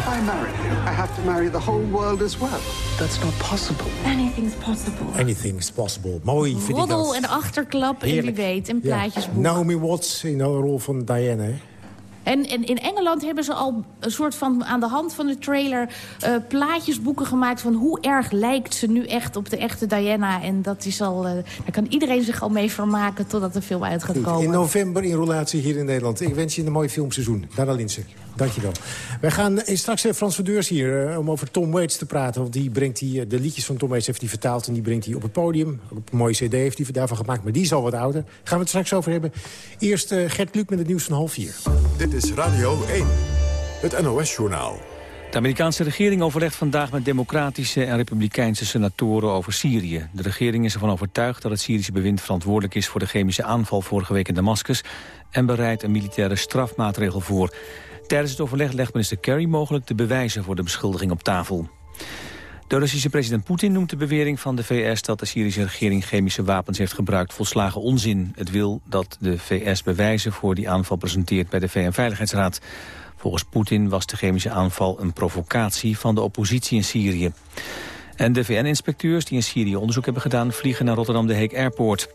If I marry you, I have to marry the whole world as well. That's not possible. Anything's possible. Anything's possible. Mooi vind ik Roddel dat. en achterklap en wie weet, een Ja. plaatjesboek. Naomi Watts in de rol van Diana. hè? En, en in Engeland hebben ze al een soort van aan de hand van de trailer... eh, plaatjesboeken gemaakt van hoe erg lijkt ze nu echt op de echte Diana. En dat is al, eh, daar kan iedereen zich al mee vermaken totdat de film uit gaat Goed, komen. in november in relatie hier in Nederland. Ik wens je een mooi filmseizoen. Dara Linsen, dankjewel. Wij gaan eh, straks eh, Frans van Deurs hier eh, om over Tom Waits te praten. Want die brengt die, de liedjes van Tom Waits heeft hij vertaald... en die brengt hij op het podium. Ook een mooie cd heeft hij daarvan gemaakt, maar die is al wat ouder. Gaan we het straks over hebben. Eerst Gert Kluk met het nieuws van half vier. Dit is Radio 1, het NOS-journaal. De Amerikaanse regering overlegt vandaag met democratische en republikeinse senatoren over Syrië. De regering is ervan overtuigd dat het Syrische bewind verantwoordelijk is voor de chemische aanval vorige week in Damascus en bereidt een militaire strafmaatregel voor. Tijdens het overleg legt minister Kerry mogelijk de bewijzen voor de beschuldiging op tafel. De Russische president Poetin noemt de bewering van de VS dat de Syrische regering chemische wapens heeft gebruikt volslagen onzin. Het wil dat de VS bewijzen voor die aanval presenteert bij de VN-veiligheidsraad. Volgens Poetin was de chemische aanval een provocatie van de oppositie in Syrië. En de VN-inspecteurs die in Syrië onderzoek hebben gedaan... vliegen naar Rotterdam de Hague Airport.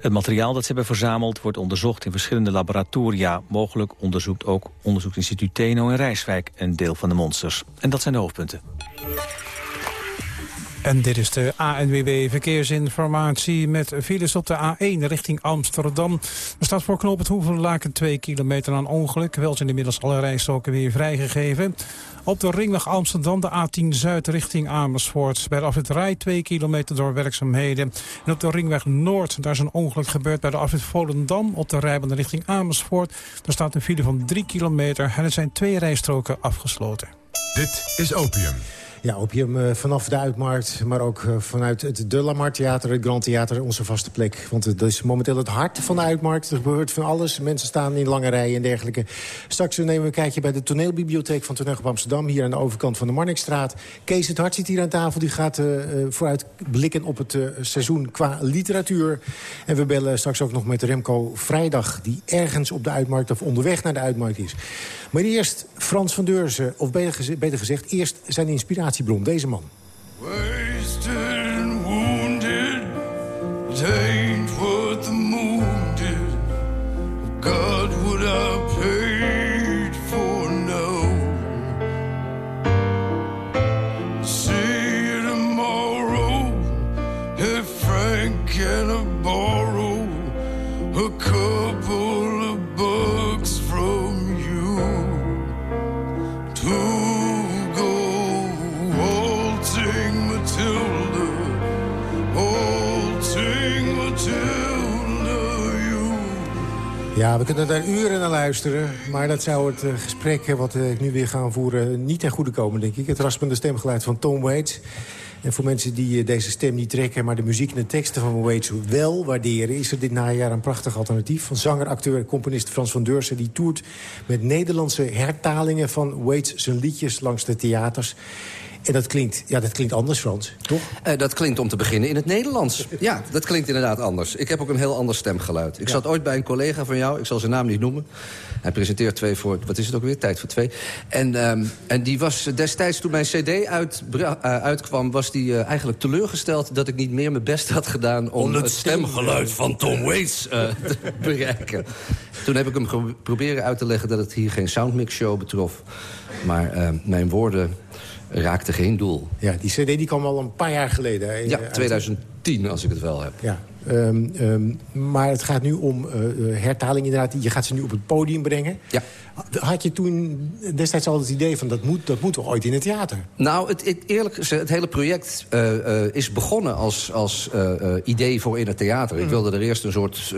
Het materiaal dat ze hebben verzameld wordt onderzocht in verschillende laboratoria. Mogelijk onderzoekt ook onderzoeksinstituut Teno in Rijswijk een deel van de monsters. En dat zijn de hoofdpunten. En dit is de ANWB Verkeersinformatie met files op de A1 richting Amsterdam. Er staat voor knoop het Hoevenlaken 2 kilometer aan ongeluk. Wel zijn inmiddels alle rijstroken weer vrijgegeven. Op de ringweg Amsterdam de A10 Zuid richting Amersfoort. Bij de afrit Rij 2 kilometer door werkzaamheden. En op de ringweg Noord, daar is een ongeluk gebeurd bij de afrit Volendam. Op de rijbaan richting Amersfoort. Daar staat een file van 3 kilometer en er zijn twee rijstroken afgesloten. Dit is Opium. Ja, opium eh, vanaf de Uitmarkt, maar ook eh, vanuit het De La Mar Theater, het Grand Theater, onze vaste plek. Want het is momenteel het hart van de Uitmarkt. Er gebeurt van alles. Mensen staan in lange rijen en dergelijke. Straks nemen we een kijkje bij de toneelbibliotheek van Toneel Amsterdam... hier aan de overkant van de Marnixstraat. Kees het Hart zit hier aan tafel. Die gaat uh, vooruit blikken op het seizoen qua literatuur. En we bellen straks ook nog met Remco Vrijdag... die ergens op de Uitmarkt of onderweg naar de Uitmarkt is. Maar eerst Frans van Deurzen, of beter gezegd, eerst zijn deze man. Wasted wounded, Ja, we kunnen daar uren naar luisteren. Maar dat zou het uh, gesprek uh, wat uh, ik nu weer ga voeren niet ten goede komen, denk ik. Het raspende stemgeluid van Tom Waits. En voor mensen die deze stem niet trekken... maar de muziek en de teksten van Waits wel waarderen... is er dit najaar een prachtig alternatief. Van zanger, acteur en componist Frans van Deursen... die toert met Nederlandse hertalingen van Waits zijn liedjes langs de theaters... En dat klinkt, ja, dat klinkt anders, Frans, toch? Uh, dat klinkt om te beginnen in het Nederlands. Ja, dat klinkt inderdaad anders. Ik heb ook een heel ander stemgeluid. Ik ja. zat ooit bij een collega van jou, ik zal zijn naam niet noemen. Hij presenteert twee voor, wat is het ook weer, Tijd voor Twee. En, um, en die was destijds, toen mijn cd uit, uh, uitkwam... was die uh, eigenlijk teleurgesteld dat ik niet meer mijn best had gedaan... om, om het stemgeluid van Tom Waits te bereiken. Toen heb ik hem proberen uit te leggen dat het hier geen soundmix show betrof. Maar ehm, mijn woorden raakte geen doel. Ja, die cd die kwam al een paar jaar geleden. Hè, ja, 2010 als ik het wel heb. Ja, um, um, maar het gaat nu om uh, hertaling inderdaad. Je gaat ze nu op het podium brengen. Ja. Had je toen destijds al het idee van dat moet, dat moet toch ooit in het theater? Nou, het, het, eerlijk gezegd, het hele project uh, uh, is begonnen als, als idee voor in het theater. Mm. Ik wilde er eerst een soort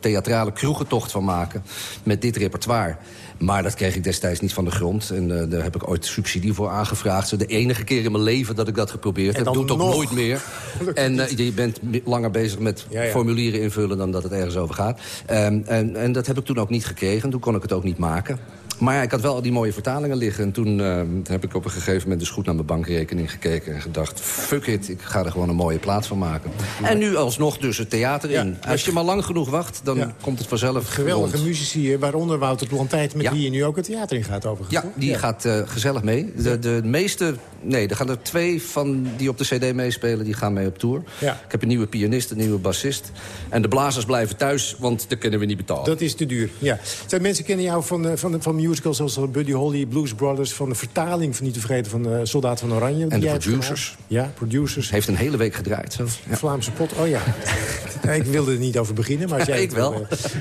theatrale kroegentocht van maken met dit repertoire. Maar dat kreeg ik destijds niet van de grond. En uh, daar heb ik ooit subsidie voor aangevraagd. De enige keer in mijn leven dat ik dat geprobeerd heb. Doe het ook nooit meer. en uh, je bent langer bezig met ja, ja. formulieren invullen... dan dat het ergens over gaat. Um, en, en dat heb ik toen ook niet gekregen. Toen kon ik het ook niet maken. Maar ja, ik had wel al die mooie vertalingen liggen. En toen uh, heb ik op een gegeven moment dus goed naar mijn bankrekening gekeken... en gedacht, fuck it, ik ga er gewoon een mooie plaats van maken. En nu alsnog dus het theater in. Als je maar lang genoeg wacht, dan komt het vanzelf Geweldige rond. muzici, waaronder Wouter Plantijt... met wie je nu ook het theater in gaat overigens. Ja, die gaat uh, gezellig mee. De, de meeste, nee, er gaan er twee van die op de cd meespelen... die gaan mee op tour. Ik heb een nieuwe pianist, een nieuwe bassist. En de blazers blijven thuis, want dat kunnen we niet betalen. Dat is te duur, ja. Zijn mensen kennen jou van, van, van musicals zoals Buddy Holly, Blues Brothers... van de vertaling, van niet te vergeten, van uh, Soldaat van Oranje. En de producers. Ja, producers. Heeft een hele week gedraaid. Zo. Ja. Vlaamse pot, oh ja. ik wilde er niet over beginnen. Maar jij ik wel. Uh,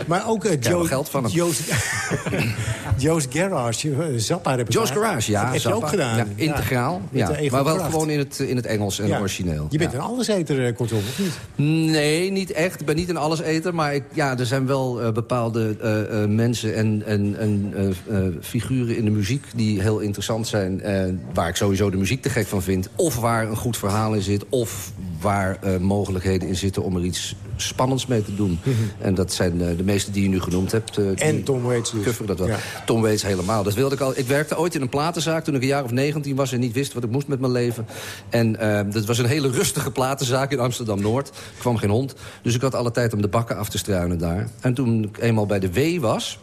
maar ook uh, Joe, geld van hem. Joost Garage, Zappa Joe's Garage, ja. Dat heb je ook gedaan. Ja, integraal. Ja. Maar wel gewoon in het, in het Engels en origineel. Je bent een alleseter, kortom, of niet? Nee, niet echt. Ik ben niet een alleseter. Maar ik, ja, er zijn wel bepaalde mensen en, en, en figuren in de muziek die heel interessant zijn. Waar ik sowieso de muziek te gek van vind. Of waar een goed verhaal in zit. Of waar uh, mogelijkheden in zitten om er iets spannends mee te doen. Mm -hmm. En dat zijn uh, de meeste die je nu genoemd hebt. en Tom Waits dus. dat wel. Ja. Tom Waits helemaal. Dat wilde ik al. Ik werkte ooit in een platenzaak toen ik een jaar of 19 was... en niet wist wat ik moest met mijn leven. En dat was een hele rustige platenzaak in Amsterdam-Noord. Er kwam geen hond. Dus ik had alle tijd om de bakken af te struinen daar. En toen ik eenmaal bij de W was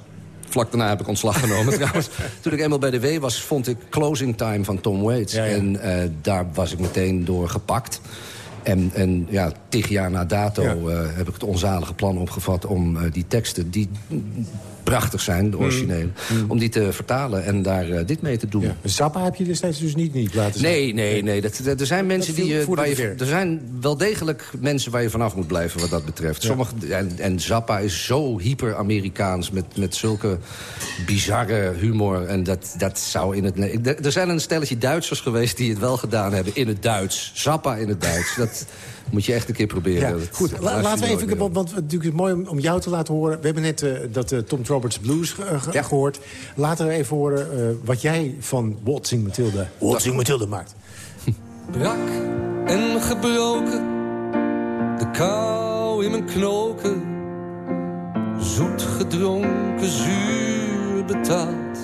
vlak daarna heb ik ontslag genomen trouwens. Toen ik eenmaal bij de W was, vond ik Closing Time van Tom Waits. Ja, ja. En uh, daar was ik meteen door gepakt. En, en ja, tig jaar na dato ja. uh, heb ik het onzalige plan opgevat... om uh, die teksten, die prachtig zijn, de originele... Mm. om die te vertalen en daar uh, dit mee te doen. Ja. Zappa heb je destijds dus niet, niet laten zien? Nee, nee, nee. Dat, dat, er zijn mensen die... je, waar je, er zijn wel degelijk mensen waar je vanaf moet blijven wat dat betreft. Ja. Sommige, en, en Zappa is zo hyper-Amerikaans met, met zulke bizarre humor. En dat, dat zou in het... Er zijn een stelletje Duitsers geweest die het wel gedaan hebben in het Duits. Zappa in het Duits. Dat moet je echt een keer proberen. Ja, goed, La, laten we even, want, want het is mooi om, om, jou te laten horen. We hebben net uh, dat uh, Tom Roberts Blues ja. gehoord. Laten we even horen wat jij van Waltzing Matilda, Waltzing Matilda maakt. Brak en gebroken, de kou in mijn knoken. Zoet gedronken, zuur betaald.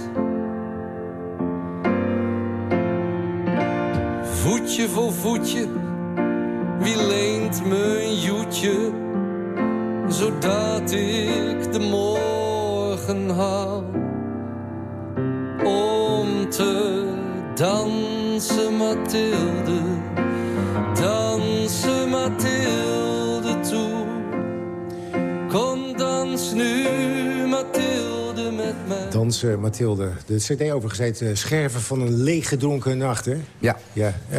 Voetje voor voetje wie leent me een joetje, zodat ik de morgen haal? Om te dansen, Mathilde, dansen, Mathilde toe. Kom, dans nu, Mathilde. Dansen, Mathilde. De cd overigens heet Scherven van een leeggedronken nacht, hè? Ja. ja. Uh,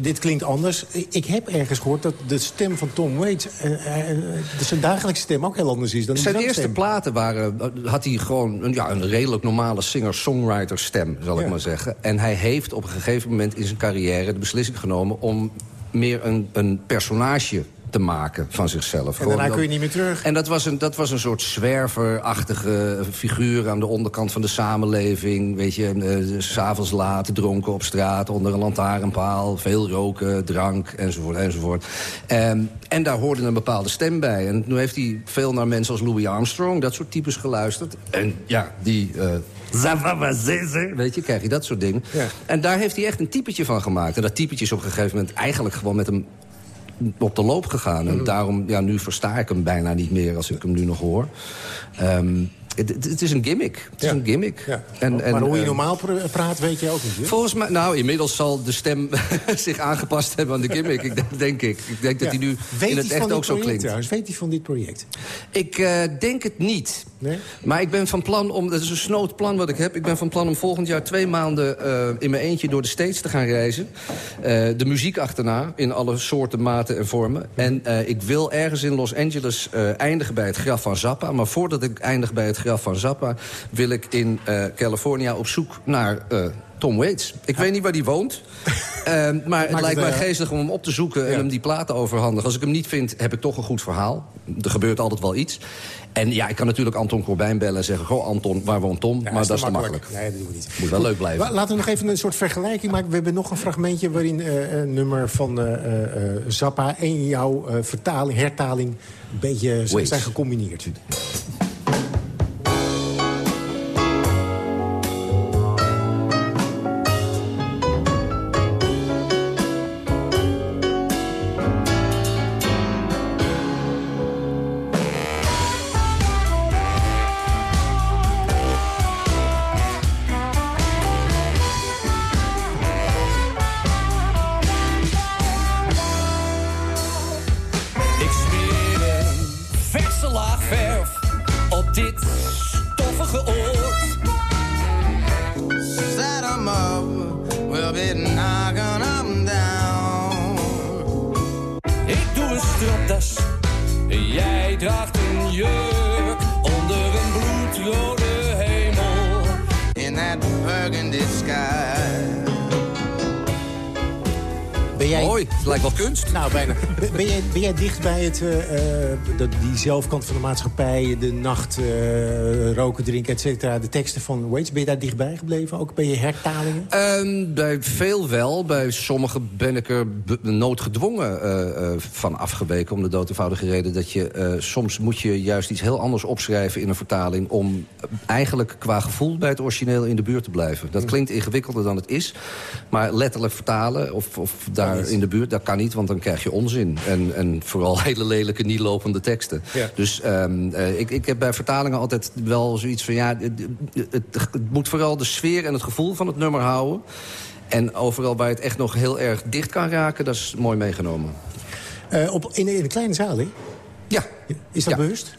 dit klinkt anders. Ik heb ergens gehoord dat de stem van Tom Waits... Uh, zijn dagelijkse stem ook heel anders is dan Zijn eerste platen waren, had hij gewoon een, ja, een redelijk normale singer-songwriter stem, zal ja. ik maar zeggen. En hij heeft op een gegeven moment in zijn carrière de beslissing genomen... om meer een, een personage te maken van zichzelf. En daarna kun je niet meer terug. En dat was een, dat was een soort zwerverachtige figuur aan de onderkant van de samenleving. Weet je, uh, s'avonds laat, dronken op straat, onder een lantaarnpaal. Veel roken, drank, enzovoort, enzovoort. Um, en daar hoorde een bepaalde stem bij. En nu heeft hij veel naar mensen als Louis Armstrong, dat soort types geluisterd. En ja, die... Uh, Weet je, krijg je dat soort dingen. Ja. En daar heeft hij echt een typetje van gemaakt. En dat typetje is op een gegeven moment eigenlijk gewoon met hem op de loop gegaan. En mm. daarom, ja, nu versta ik hem bijna niet meer als ik hem nu nog hoor. Um, het, het, is een gimmick. Het is ja. een gimmick. Ja. En, en, maar hoe je normaal praat, weet je ook niet. Hè? Volgens mij, nou, inmiddels zal de stem zich aangepast hebben aan de gimmick. ik denk, denk ik. Ik denk dat hij nu weet in het echt ook zo klinkt. Trouwens? Weet hij van dit project? Ik uh, denk het niet. Nee? Maar ik ben van plan om, dat is een snoot plan wat ik heb... ik ben van plan om volgend jaar twee maanden uh, in mijn eentje door de States te gaan reizen. Uh, de muziek achterna, in alle soorten, maten en vormen. En ik wil ergens in Los Angeles eindigen bij het graf van Zappa. Maar voordat ik eindig bij het graf van Zappa... wil ik in California op zoek naar... Tom Waits. Ik weet niet waar die woont. uh, maar het lijkt mij geestig om hem op te zoeken en ja. hem die platen overhandigen. Als ik hem niet vind, heb ik toch een goed verhaal. Er gebeurt altijd wel iets. En ja, ik kan natuurlijk Anton Corbijn bellen en zeggen... goh, Anton, waar woont Tom? Ja, maar dat is te makkelijk. Nee, dat doen we niet. Moet wel leuk blijven. Laten we nog even een soort vergelijking maken. We hebben nog een fragmentje waarin uh, een nummer van uh, Zappa... en jouw vertaling, hertaling een beetje zijn gecombineerd. Ben, jij, dicht bij het, uh, de, die zelfkant van de maatschappij... de nacht, uh, roken, drinken, et cetera, de teksten van Waits... ben je daar dichtbij gebleven? Ook ben je hertalingen? Um, bij veel wel. Bij sommigen ben ik er noodgedwongen van afgeweken... om de dood eenvoudige reden dat je... soms moet je juist iets heel anders opschrijven in een vertaling... om eigenlijk qua gevoel bij het origineel in de buurt te blijven. Dat klinkt ingewikkelder dan het is. Maar letterlijk vertalen of, of daar in de buurt. Dat kan niet, want dan krijg je onzin. En, en vooral hele lelijke, niet lopende teksten. Dus um, uh, ik, ik heb bij vertalingen altijd wel zoiets van... ja, het, het, het, moet vooral de sfeer en het gevoel van het nummer houden. En overal waar het echt nog heel erg dicht kan raken... dat is mooi meegenomen. Uh, op, in, in een kleine zaal, hè? Ja. Is dat bewust?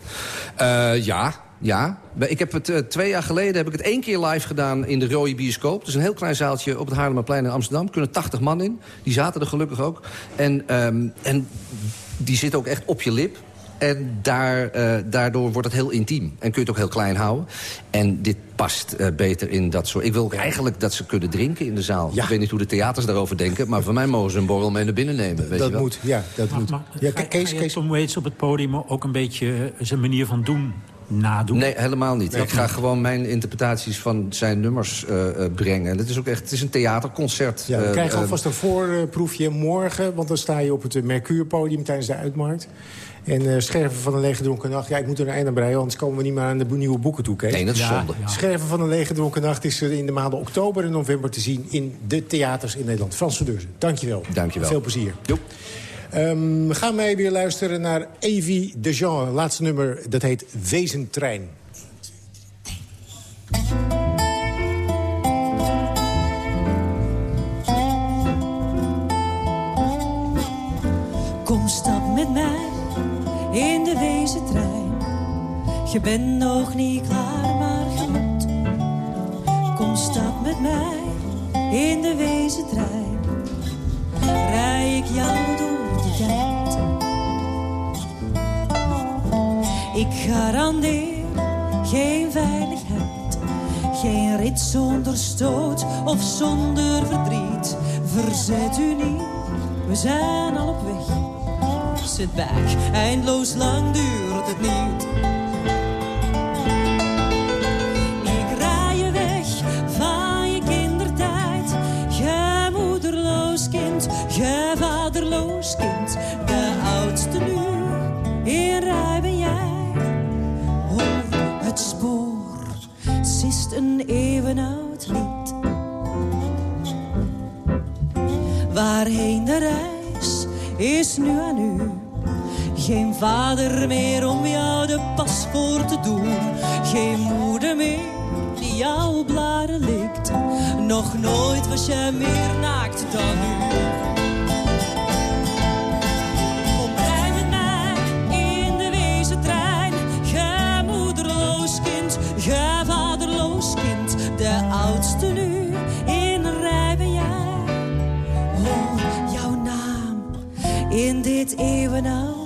Uh, ja, ja, ik heb het uh, twee jaar geleden heb ik het één keer live gedaan in de Rode Bioscoop. Dus een heel klein zaaltje op het Haarlemmerplein in Amsterdam. Er kunnen 80 man in. Die zaten er gelukkig ook. En, um, en die zitten ook echt op je lip. En daar, uh, daardoor wordt het heel intiem. En kun je het ook heel klein houden. En dit past uh, beter in dat soort... Ik wil ook eigenlijk dat ze kunnen drinken in de zaal. Ja. Ik weet niet hoe de theaters daarover denken... maar voor mij mogen ze een borrel mee naar binnen nemen. Weet dat je wel? moet, ja, dat maar, moet. Maar, ja, ga, Kees, ga je Tom Waits op het podium ook een beetje zijn manier van doen nadoen? Nee, helemaal niet. Nee, ik ga gewoon mijn interpretaties van zijn nummers uh, uh, brengen. Het is ook echt het is een theaterconcert. Ja, we krijgen alvast een voorproefje morgen. Want dan sta je op het Mercuurpodium tijdens de uitmarkt. En uh, Scherven van een leeggedronken nacht... Ja, ik moet er een einde aan breien, anders komen we niet meer aan de nieuwe boeken toe, Kees. Nee, dat is ja, zonde. Ja. Scherven van een leeggedronken nacht is in de maanden oktober en november te zien... in de theaters in Nederland. Frans van Deurzen, dankjewel. Dankjewel. Veel plezier. Joep. Um, we gaan mee weer luisteren naar Evie Dejean. Laatste nummer, dat heet Wezentrein. Kom stap met mij in de wezentrein. Je bent nog niet klaar, maar goed. Kom stap met mij in de wezentrein. Rij ik jou door de Ik garandeer geen veiligheid. Geen rit zonder stoot of zonder verdriet. Verzet u niet, we zijn al op weg. Sit back, eindloos lang duurt het niet. Nu aan u. Geen vader meer om jou de pas voor te doen. Geen moeder meer die jouw blaren likt. Nog nooit was jij meer naakt dan nu. In dit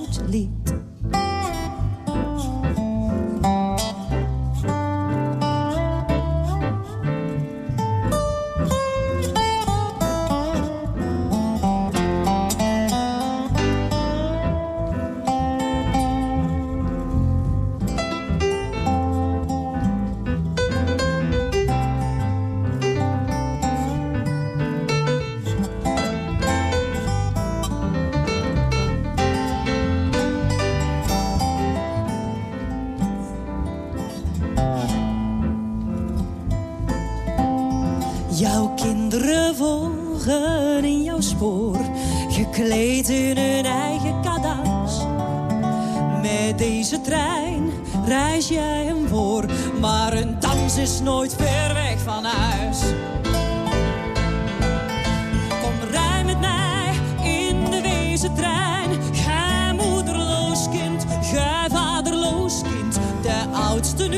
oudste nu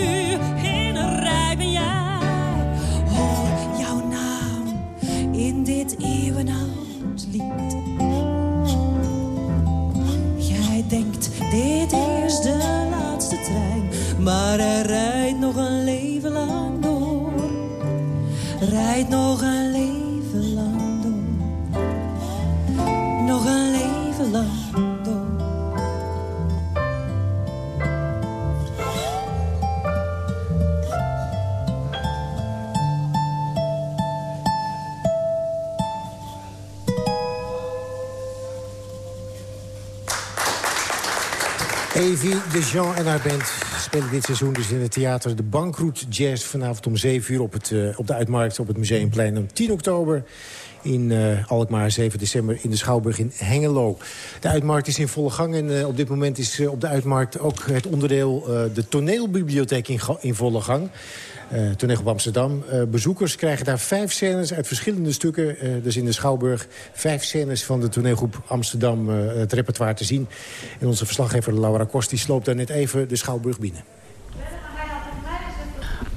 in een rij ben jij. Hoor jouw naam in dit eeuwenoud lied. Jij denkt, dit is de laatste trein. Maar er rijdt nog een leven lang door. Rijdt nog een leven Jean en haar band spelen dit seizoen dus in het theater... de Bankroet Jazz vanavond om 7 uur op, het, uh, op de Uitmarkt op het Museumplein. Om 10 oktober in uh, Alkmaar, 7 december in de Schouwburg in Hengelo. De Uitmarkt is in volle gang en uh, op dit moment is op de Uitmarkt... ook het onderdeel de toneelbibliotheek in, volle gang. Uh, op Amsterdam. Bezoekers krijgen daar vijf scènes uit verschillende stukken. Dus in de Schouwburg vijf scènes van de toneelgroep Amsterdam het repertoire te zien. En onze verslaggever Laura Kost sloopt daar net even de Schouwburg binnen.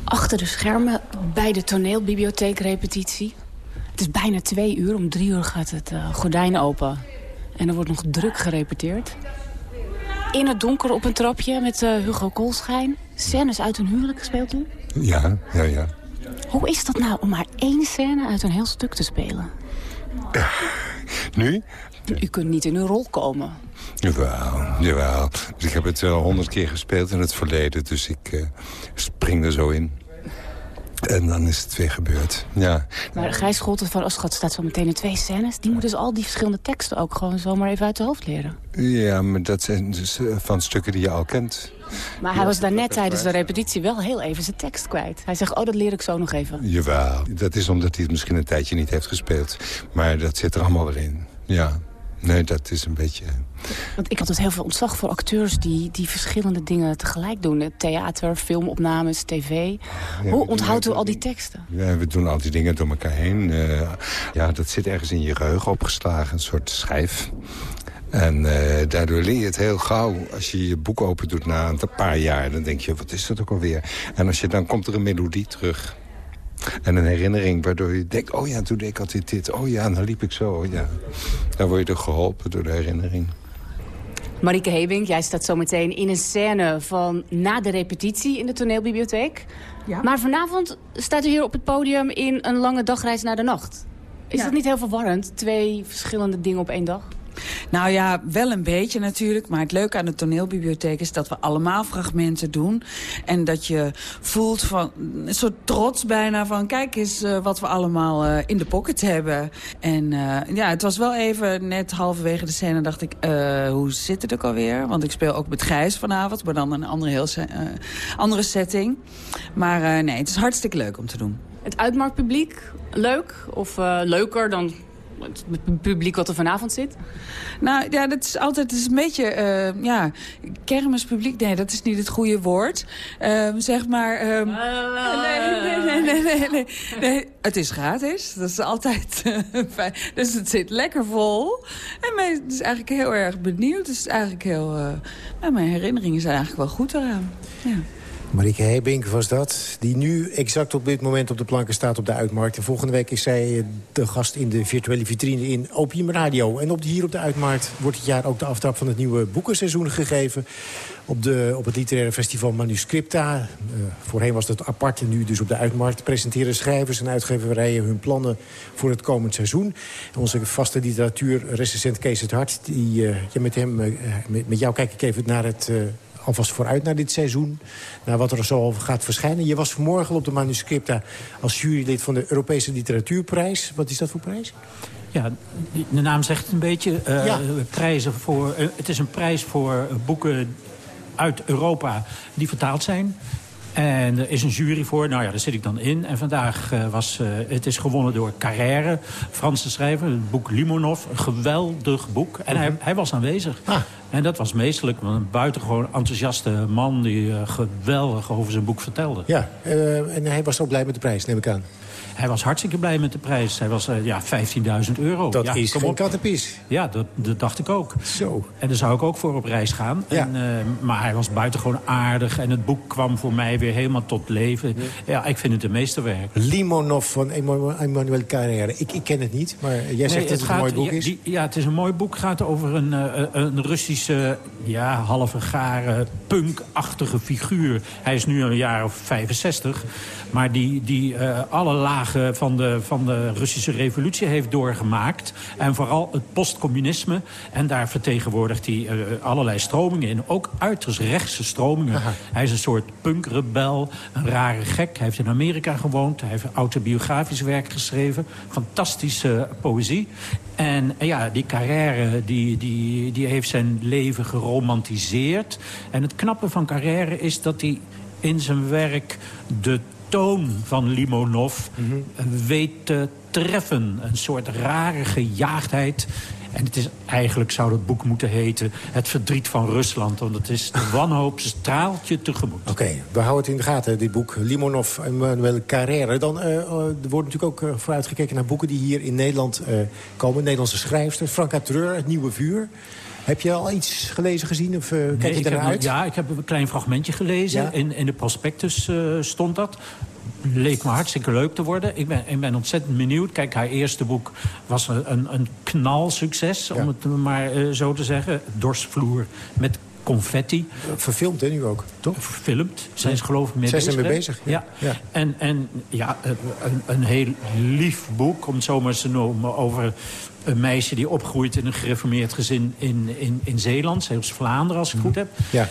Achter de schermen bij de toneelbibliotheekrepetitie. Het is bijna twee uur. Om drie uur gaat het gordijn open. En er wordt nog druk gerepeteerd. In het donker op een trapje met Hugo Koolschijn. Scènes uit een huwelijk gespeeld toen. Ja, ja, ja. Hoe is dat nou om maar één scène uit een heel stuk te spelen? Nu? U kunt niet in een rol komen. Jawel, jawel. Dus ik heb het wel honderd keer gespeeld in het verleden. Dus ik spring er zo in. En dan is het weer gebeurd, ja. Maar Gijs Scholten van Oschat staat zo meteen in twee scènes. Die moet dus al die verschillende teksten ook gewoon zomaar even uit de hoofd leren. Ja, maar dat zijn dus eh, van stukken die je al kent. Maar hij was daarnet tijdens de repetitie wel heel even zijn tekst kwijt. Hij zegt, oh, dat leer ik zo nog even. Jawel, dat is omdat hij het misschien een tijdje niet heeft gespeeld. Maar dat zit er allemaal weer in, ja. Nee, dat is een beetje... Want ik had dus heel veel ontzag voor acteurs die, die verschillende dingen tegelijk doen. Theater, filmopnames, tv. Hoe onthoudt u al die teksten? Ja, we doen al die dingen door elkaar heen. Uh, ja, dat zit ergens in je geheugen opgeslagen, een soort schijf. En uh, daardoor leer je het heel gauw. Als je je boek open doet na een paar jaar, dan denk je, wat is dat ook alweer? En als je, dan komt er een melodie terug. En een herinnering waardoor je denkt... oh ja, toen deed ik altijd dit. Oh ja, dan liep ik zo. Ja. Dan word je er geholpen door de herinnering. Marike Hebing, jij staat zo meteen in een scène van na de repetitie in de toneelbibliotheek. Ja. Maar vanavond staat u hier op het podium in een lange dagreis naar de nacht. Is dat niet heel verwarrend? Twee verschillende dingen op één dag? Nou ja, wel een beetje natuurlijk. Maar het leuke aan de toneelbibliotheek is dat we allemaal fragmenten doen. En dat je voelt van een soort trots bijna van... kijk eens uh, wat we allemaal uh, in de pocket hebben. En uh, ja, het was wel even net halverwege de scène dacht ik... hoe zit het ook alweer? Want ik speel ook met Gijs vanavond. Maar dan een andere, heel andere setting. Maar nee, het is hartstikke leuk om te doen. Het uitmarktpubliek, leuk? Of leuker dan het publiek wat er vanavond zit? Nou ja, dat is altijd is een beetje, uh, ja, kermispubliek. Nee, dat is niet het goede woord. Uh, zeg maar... Um, nee, nee, nee, nee, nee, nee, Het is gratis. Dat is altijd uh, fijn. Dus het zit lekker vol. En mij is eigenlijk heel erg benieuwd. Dus het is eigenlijk heel... Nou, mijn herinneringen zijn eigenlijk wel goed eraan. Ja. Marike Heibink was dat, die nu exact op dit moment op de planken staat op de Uitmarkt. En volgende week is zij de gast in de virtuele vitrine in Opium Radio. En op de, hier op de Uitmarkt wordt dit jaar ook de aftrap van het nieuwe boekenseizoen gegeven. Op, de, op het literaire festival Manuscripta. Uh, voorheen was dat apart en nu dus op de Uitmarkt. Presenteren schrijvers en uitgeverijen hun plannen voor het komend seizoen. En onze vaste literatuurrecensent Kees het Hart. Die, ja, met, hem, met, met jou kijk ik even naar het alvast vooruit naar dit seizoen. Naar wat er zo gaat verschijnen. Je was vanmorgen op de manuscripta als jurylid van de Europese Literatuurprijs. Wat is dat voor prijs? Ja, de naam zegt het een beetje. Uh, prijzen voor, uh, het is een prijs voor boeken uit Europa die vertaald zijn. En er is een jury voor, nou ja, daar zit ik dan in. En vandaag uh, was, uh, het is gewonnen door Carrère, Franse schrijver. Het boek Limonov, een geweldig boek. En hij, hij was aanwezig. Ah. En dat was meestelijk, want een buitengewoon enthousiaste man... die uh, geweldig over zijn boek vertelde. Ja, en hij was ook blij met de prijs, neem ik aan. Hij was hartstikke blij met de prijs. Hij was uh, ja, 15.000 euro. Dat ja, is geen kattenpis. Ja, dat, dat, dacht ik ook. Zo. En daar zou ik ook voor op reis gaan. Ja. En, uh, maar hij was buitengewoon aardig. En het boek kwam voor mij weer helemaal tot leven. Ja, ja ik vind het een meesterwerk. Limonov van Emmanuel Carrère. Ik, ik ken het niet, maar jij zegt dat het, het gaat, een mooi boek is. Ja, ja, het is een mooi boek. Het gaat over een, uh, een Russisch typische, ja, halve gare, punkachtige figuur. Hij is nu een jaar of 65. Maar die, die uh, alle lagen van de, van de Russische revolutie heeft doorgemaakt. En vooral het postcommunisme. En daar vertegenwoordigt hij uh, allerlei stromingen in. Ook uiterst rechtse stromingen. Aha. Hij is een soort punkrebel, een rare gek. Hij heeft in Amerika gewoond. Hij heeft autobiografisch werk geschreven. Fantastische poëzie. En ja, die carrière die, die, die heeft zijn leven geromantiseerd. En het knappe van carrière is dat hij in zijn werk de toon van Limonov mm -hmm. weet te treffen. Een soort rare gejaagdheid. En het is, eigenlijk zou dat boek moeten heten... Het verdriet van Rusland. Want het is de wanhoop straaltje tegemoet. Oké, okay, we houden het in de gaten, dit boek. Limonov en Manuel Carrère. Dan uh, er wordt natuurlijk ook uh, vooruitgekeken naar boeken die hier in Nederland uh, komen. Nederlandse schrijfster. Franka Treur, Het Nieuwe Vuur. Heb je al iets gelezen, gezien? Of uh, kijk nee, je eruit? Ja, ik heb een klein fragmentje gelezen. Ja? In, in de prospectus uh, stond dat. Leek me hartstikke leuk te worden. Ik ben, ik ben ontzettend benieuwd. Kijk, haar eerste boek was een, een knalsucces, ja. om het maar uh, zo te zeggen. Dorsvloer met confetti. Verfilmd, hè, nu ook, toch? Verfilmd. Zijn ze geloof ik mee Zij bezig. zijn mee bezig, ja. ja. En, en ja, een, een heel lief boek, om het zo maar te noemen... over een meisje die opgroeit in een gereformeerd gezin in, in, in Zeeland. Zelfs Vlaanderen, als ik het goed heb. Ja.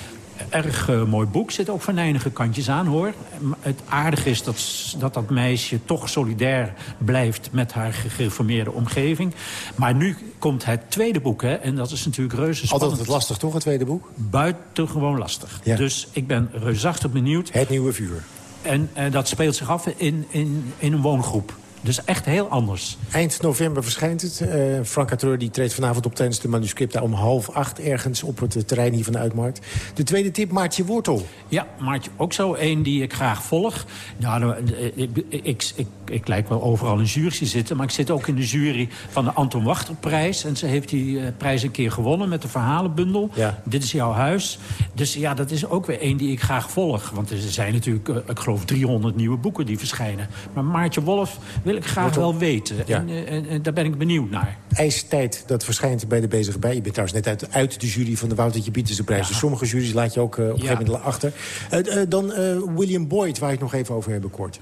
Erg uh, mooi boek. Zit ook venijnige kantjes aan, hoor. Het aardige is dat, dat dat meisje toch solidair blijft... met haar gereformeerde omgeving. Maar nu komt het tweede boek, hè. En dat is natuurlijk reuze spannend. Altijd lastig, toch, het tweede boek? Buitengewoon lastig. Ja. Dus ik ben reusachtig benieuwd. Het nieuwe vuur. En uh, dat speelt zich af in, in, in een woongroep. Dus echt heel anders. Eind november verschijnt het. Uh, Frank Catreur die treedt vanavond op tijdens de manuscripten... om half acht ergens op het terrein hier van de Uitmarkt. De tweede tip, Maartje Wortel. Ja, Maartje, ook zo één die ik graag volg. Nou, ik, ik, ik, ik lijk wel overal in jury zitten... maar ik zit ook in de jury van de Anton Wachterprijs. En ze heeft die uh, prijs een keer gewonnen met de verhalenbundel. Ja. Dit is jouw huis. Dus ja, dat is ook weer één die ik graag volg. Want er zijn natuurlijk, uh, ik geloof, 300 nieuwe boeken die verschijnen. Maar Maartje Wolf wil ik graag wel weten. Ja. En, en, en, daar ben ik benieuwd naar. IJstijd, dat verschijnt bij de Bezige Bij. Je bent trouwens net uit, uit de jury van de Woutertje Pieterse prijs. Ja. Dus sommige juries laat je ook uh, op een ja. gegeven moment achter. Uh, dan William Boyd, waar ik nog even over heb kort.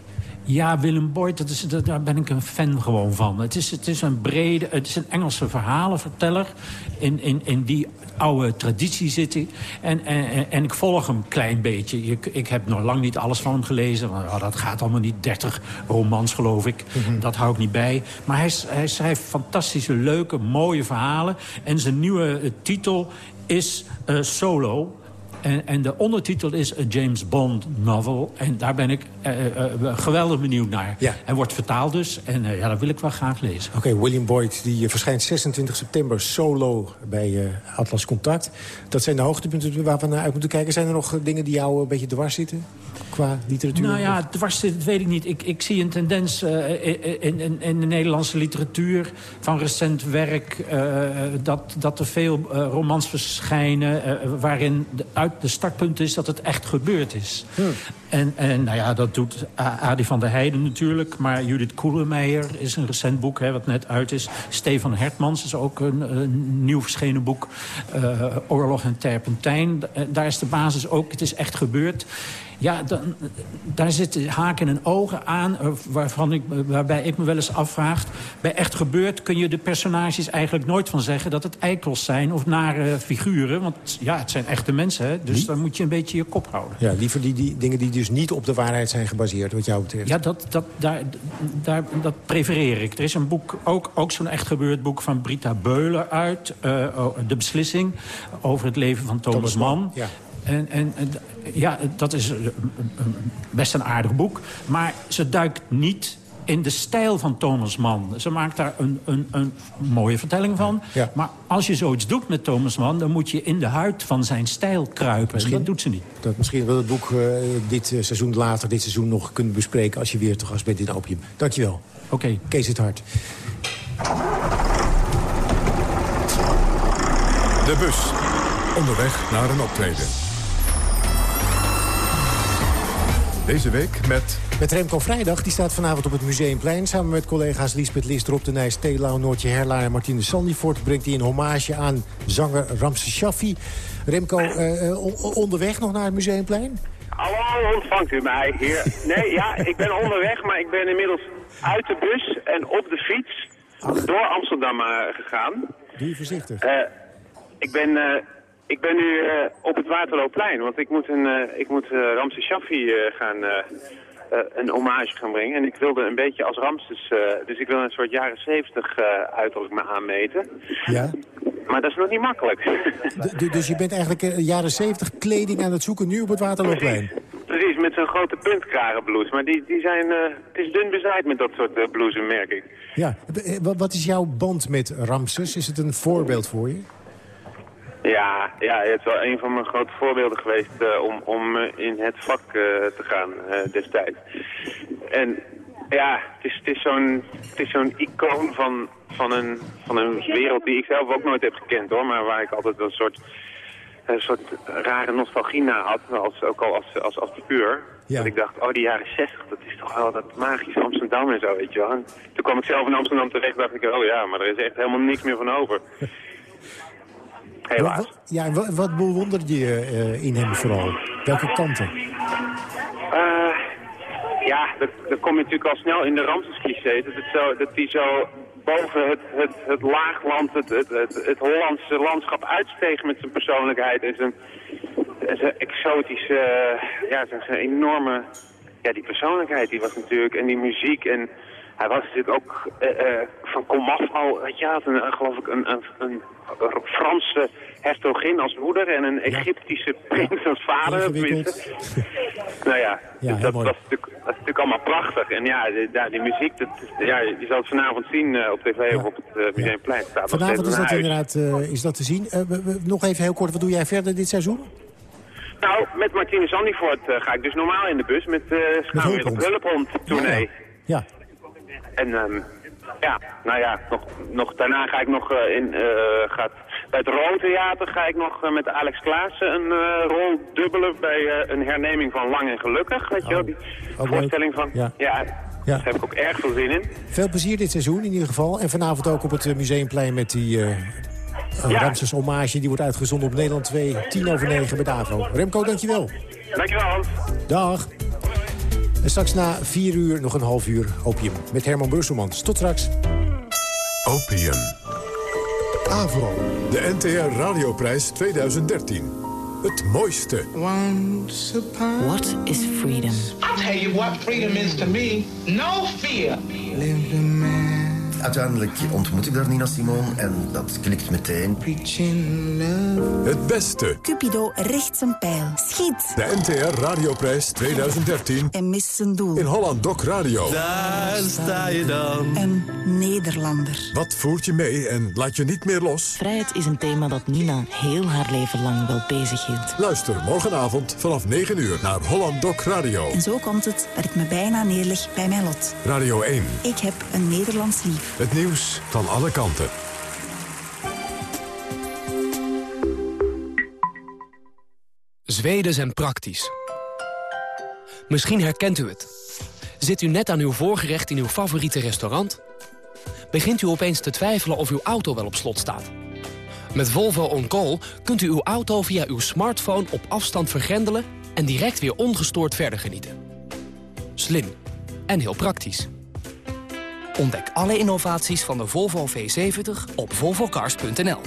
Ja, Willem Boyd, dat is, dat, daar ben ik een fan gewoon van. Het is, het is een brede, het is een Engelse verhalenverteller. In, in, in die oude traditie zit hij. En, en, en ik volg hem een klein beetje. Ik, ik heb nog lang niet alles van hem gelezen. Want, oh, dat gaat allemaal niet. 30 romans, geloof ik. Mm -hmm. Dat hou ik niet bij. Maar hij, hij schrijft fantastische, leuke, mooie verhalen. En zijn nieuwe uh, titel is uh, Solo... En, en, de ondertitel is A James Bond novel. En daar ben ik uh, uh, geweldig benieuwd naar. Ja. En wordt vertaald dus. En uh, ja, dat wil ik wel graag lezen. Oké, okay, William Boyd die verschijnt 26 september solo bij Atlas Contact. Dat zijn de hoogtepunten waar we naar uit moeten kijken. Zijn er nog dingen die jou een beetje dwars zitten? Qua literatuur? Nou ja, dwars zitten, weet ik niet. Ik, ik zie een tendens in, in, in, de Nederlandse literatuur van recent werk... dat, dat er veel romans verschijnen waarin de, uit de startpunt is dat het echt gebeurd is. Hmm. En, en nou ja, dat doet Adi van der Heijden natuurlijk. Maar Judith Koelemeijer is een recent boek hè, wat net uit is. Stefan Hertmans is ook een, een nieuw verschenen boek. Oorlog en Terpentijn. Daar is de basis ook. Het is echt gebeurd. Ja, dan, daar zitten haken en ogen aan waarvan ik, waarbij ik me wel eens afvraag... bij Echt Gebeurd kun je de personages eigenlijk nooit van zeggen... dat het eikels zijn of nare figuren. Want ja, het zijn echte mensen, hè? dus dan moet je een beetje je kop houden. Ja, liever die, die dingen die dus niet op de waarheid zijn gebaseerd, wat jou betreft. Ja, dat, dat, daar, daar, dat prefereer ik. Er is een boek, ook, ook zo'n Echt Gebeurd boek van Brita Beuler uit... Uh, De Beslissing over het leven van Thomas, Thomas Mann. Ja. En, en, ja, dat is best een aardig boek. Maar ze duikt niet in de stijl van Thomas Mann. Ze maakt daar een, een, een mooie vertelling van. Ja. Maar als je zoiets doet met Thomas Mann... dan moet je in de huid van zijn stijl kruipen. Misschien, dat doet ze niet. Dat misschien wel het boek uh, dit seizoen later, dit seizoen nog kunnen bespreken... als je weer te gast bent in Opium. Dankjewel. Oké. Okay. Kees het Hart. De bus. Onderweg naar een optreden. Deze week met... Met Remco Vrijdag, die staat vanavond op het Museumplein... samen met collega's Liesbeth List, Rob de Nijs, Telau, Noortje Herlaar en Martine Sandifort... brengt hij een hommage aan zanger Ramse Shaffi. Remco, uh, onderweg nog naar het Museumplein? Hallo, ontvangt u mij hier? Nee, ja, ik ben onderweg, maar ik ben inmiddels uit de bus en op de fiets door Amsterdam uh, gegaan. Doe je voorzichtig. Uh, ik ben ik ben nu uh, op het Waterloopplein, want ik moet, een, uh, ik moet uh, Ramses Shaffi gaan, een hommage gaan brengen. En ik wilde een beetje als Ramses, dus ik wil een soort jaren zeventig uiterlijk me aanmeten. Ja. Maar dat is nog niet makkelijk. dus je bent eigenlijk jaren zeventig kleding aan het zoeken nu op het Waterloopplein? Precies, met zo'n grote puntkragenblouse. Maar die, die zijn, het is dun bezaaid met dat soort blouses, merk ik. Ja, wat is jouw band met Ramses? Is het een voorbeeld voor je? Ja, ja, het is wel een van mijn grote voorbeelden geweest uh, om, om uh, in het vak uh, te gaan destijds. En ja, het is, het is zo'n zo'n icoon van, van, een, van een wereld die ik zelf ook nooit heb gekend hoor. Maar waar ik altijd een soort, een soort rare nostalgie naar had, als, ook al als, als, als puur. Ja. Dat ik dacht, oh die jaren 60, dat is toch wel dat magische Amsterdam en zo, weet je wel. En toen kwam ik zelf in Amsterdam terecht dacht ik, oh ja, maar er is echt helemaal niks meer van over. Helaas. Ja, wat, wat bewonderde je uh, in hem vooral? Welke kanten? Uh, ja, dan kom je natuurlijk al snel in de Ramses-cliché. Dat, het zo, dat hij zo boven het, het, het laagland, het, het, het, het Hollandse landschap uitsteeg met zijn persoonlijkheid. En zijn, zijn exotische, ja, zijn, enorme... Ja, die persoonlijkheid, die was natuurlijk... En die muziek en... Hij was natuurlijk ook uh, uh, van komaf al, weet je, had een, geloof ik een, een, een Franse hertogin als moeder en een Egyptische prins als vader. nou ja, ja dat, dat, is natuurlijk, dat, is natuurlijk, allemaal prachtig. En ja, die, die muziek, dat, ja, je zal het vanavond zien uh, op tv of op het Museumplein. Staat vanavond is dat inderdaad is dat te zien. nog even heel kort, wat doe jij verder dit seizoen? Nou, met Martine Zandvoort ga ik dus normaal in de bus met uh, Schouwwereld Hulphond tournee. Ja. En um, ja, nou ja, nog, nog, daarna ga ik nog uh, in, uh, gaat, bij het Rood Theater ga ik nog uh, met Alex Klaassen een rol dubbelen bij een herneming van Lang en Gelukkig. Weet je wel, die oh, voorstelling van, ja. ja, ja. daar heb ik ook erg veel zin in. Veel plezier dit seizoen in ieder geval. En vanavond ook op het Museumplein met die ja. Ramses Hommage. Die wordt uitgezonden op Nederland 2, 10 over 9 bij Davo. Remco, dankjewel. Dankjewel. Dag. En straks na vier uur nog een half uur opium met Herman Brusselmans. Tot straks. Opium. Avro. De NTR Radioprijs 2013. Het mooiste. What is freedom? I'll tell you what freedom is to me. No fear. Uiteindelijk ontmoet ik daar Nina Simone en dat klikt meteen. Het beste. Cupido richt zijn pijl. Schiet. De NTR Radioprijs 2013. En mist zijn doel. In Holland Doc Radio. Daar sta je dan. Een Nederlander. Wat voert je mee en laat je niet meer los? Vrijheid is een thema dat Nina heel haar leven lang wel bezig hield. Luister morgenavond vanaf 9 uur naar Holland Doc Radio. En zo komt het dat ik me bijna neerleg bij mijn lot. Radio 1. Ik heb een Nederlands lief. Het nieuws van alle kanten. Zweden zijn praktisch. Misschien herkent u het. Zit u net aan uw voorgerecht in uw favoriete restaurant? Begint u opeens te twijfelen of uw auto wel op slot staat? Met Volvo On Call kunt u uw auto via uw smartphone op afstand vergrendelen... en direct weer ongestoord verder genieten. Slim en heel praktisch. Ontdek alle innovaties van de Volvo V70 op volvocars.nl.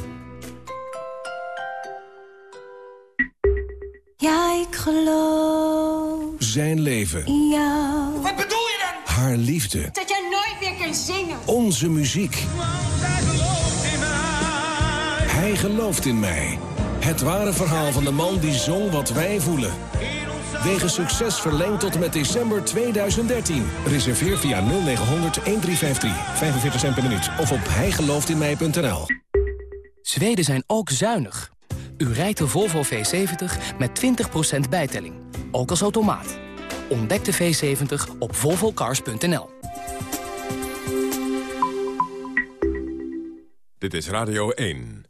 Ja, ik geloof Zijn leven. in jou. Wat bedoel je dan? Haar liefde. Dat jij nooit meer kunt zingen. Onze muziek. Hij gelooft in mij. Het ware verhaal van de man die zong wat wij voelen. Wegen succes verlengd tot en met december 2013. Reserveer via 0900 1353. 45 cent per minuut. Of op hijgelooftinmij.nl. Zweden zijn ook zuinig. U rijdt de Volvo V70 met 20% bijtelling. Ook als automaat. Ontdek de V70 op volvocars.nl. Dit is Radio 1.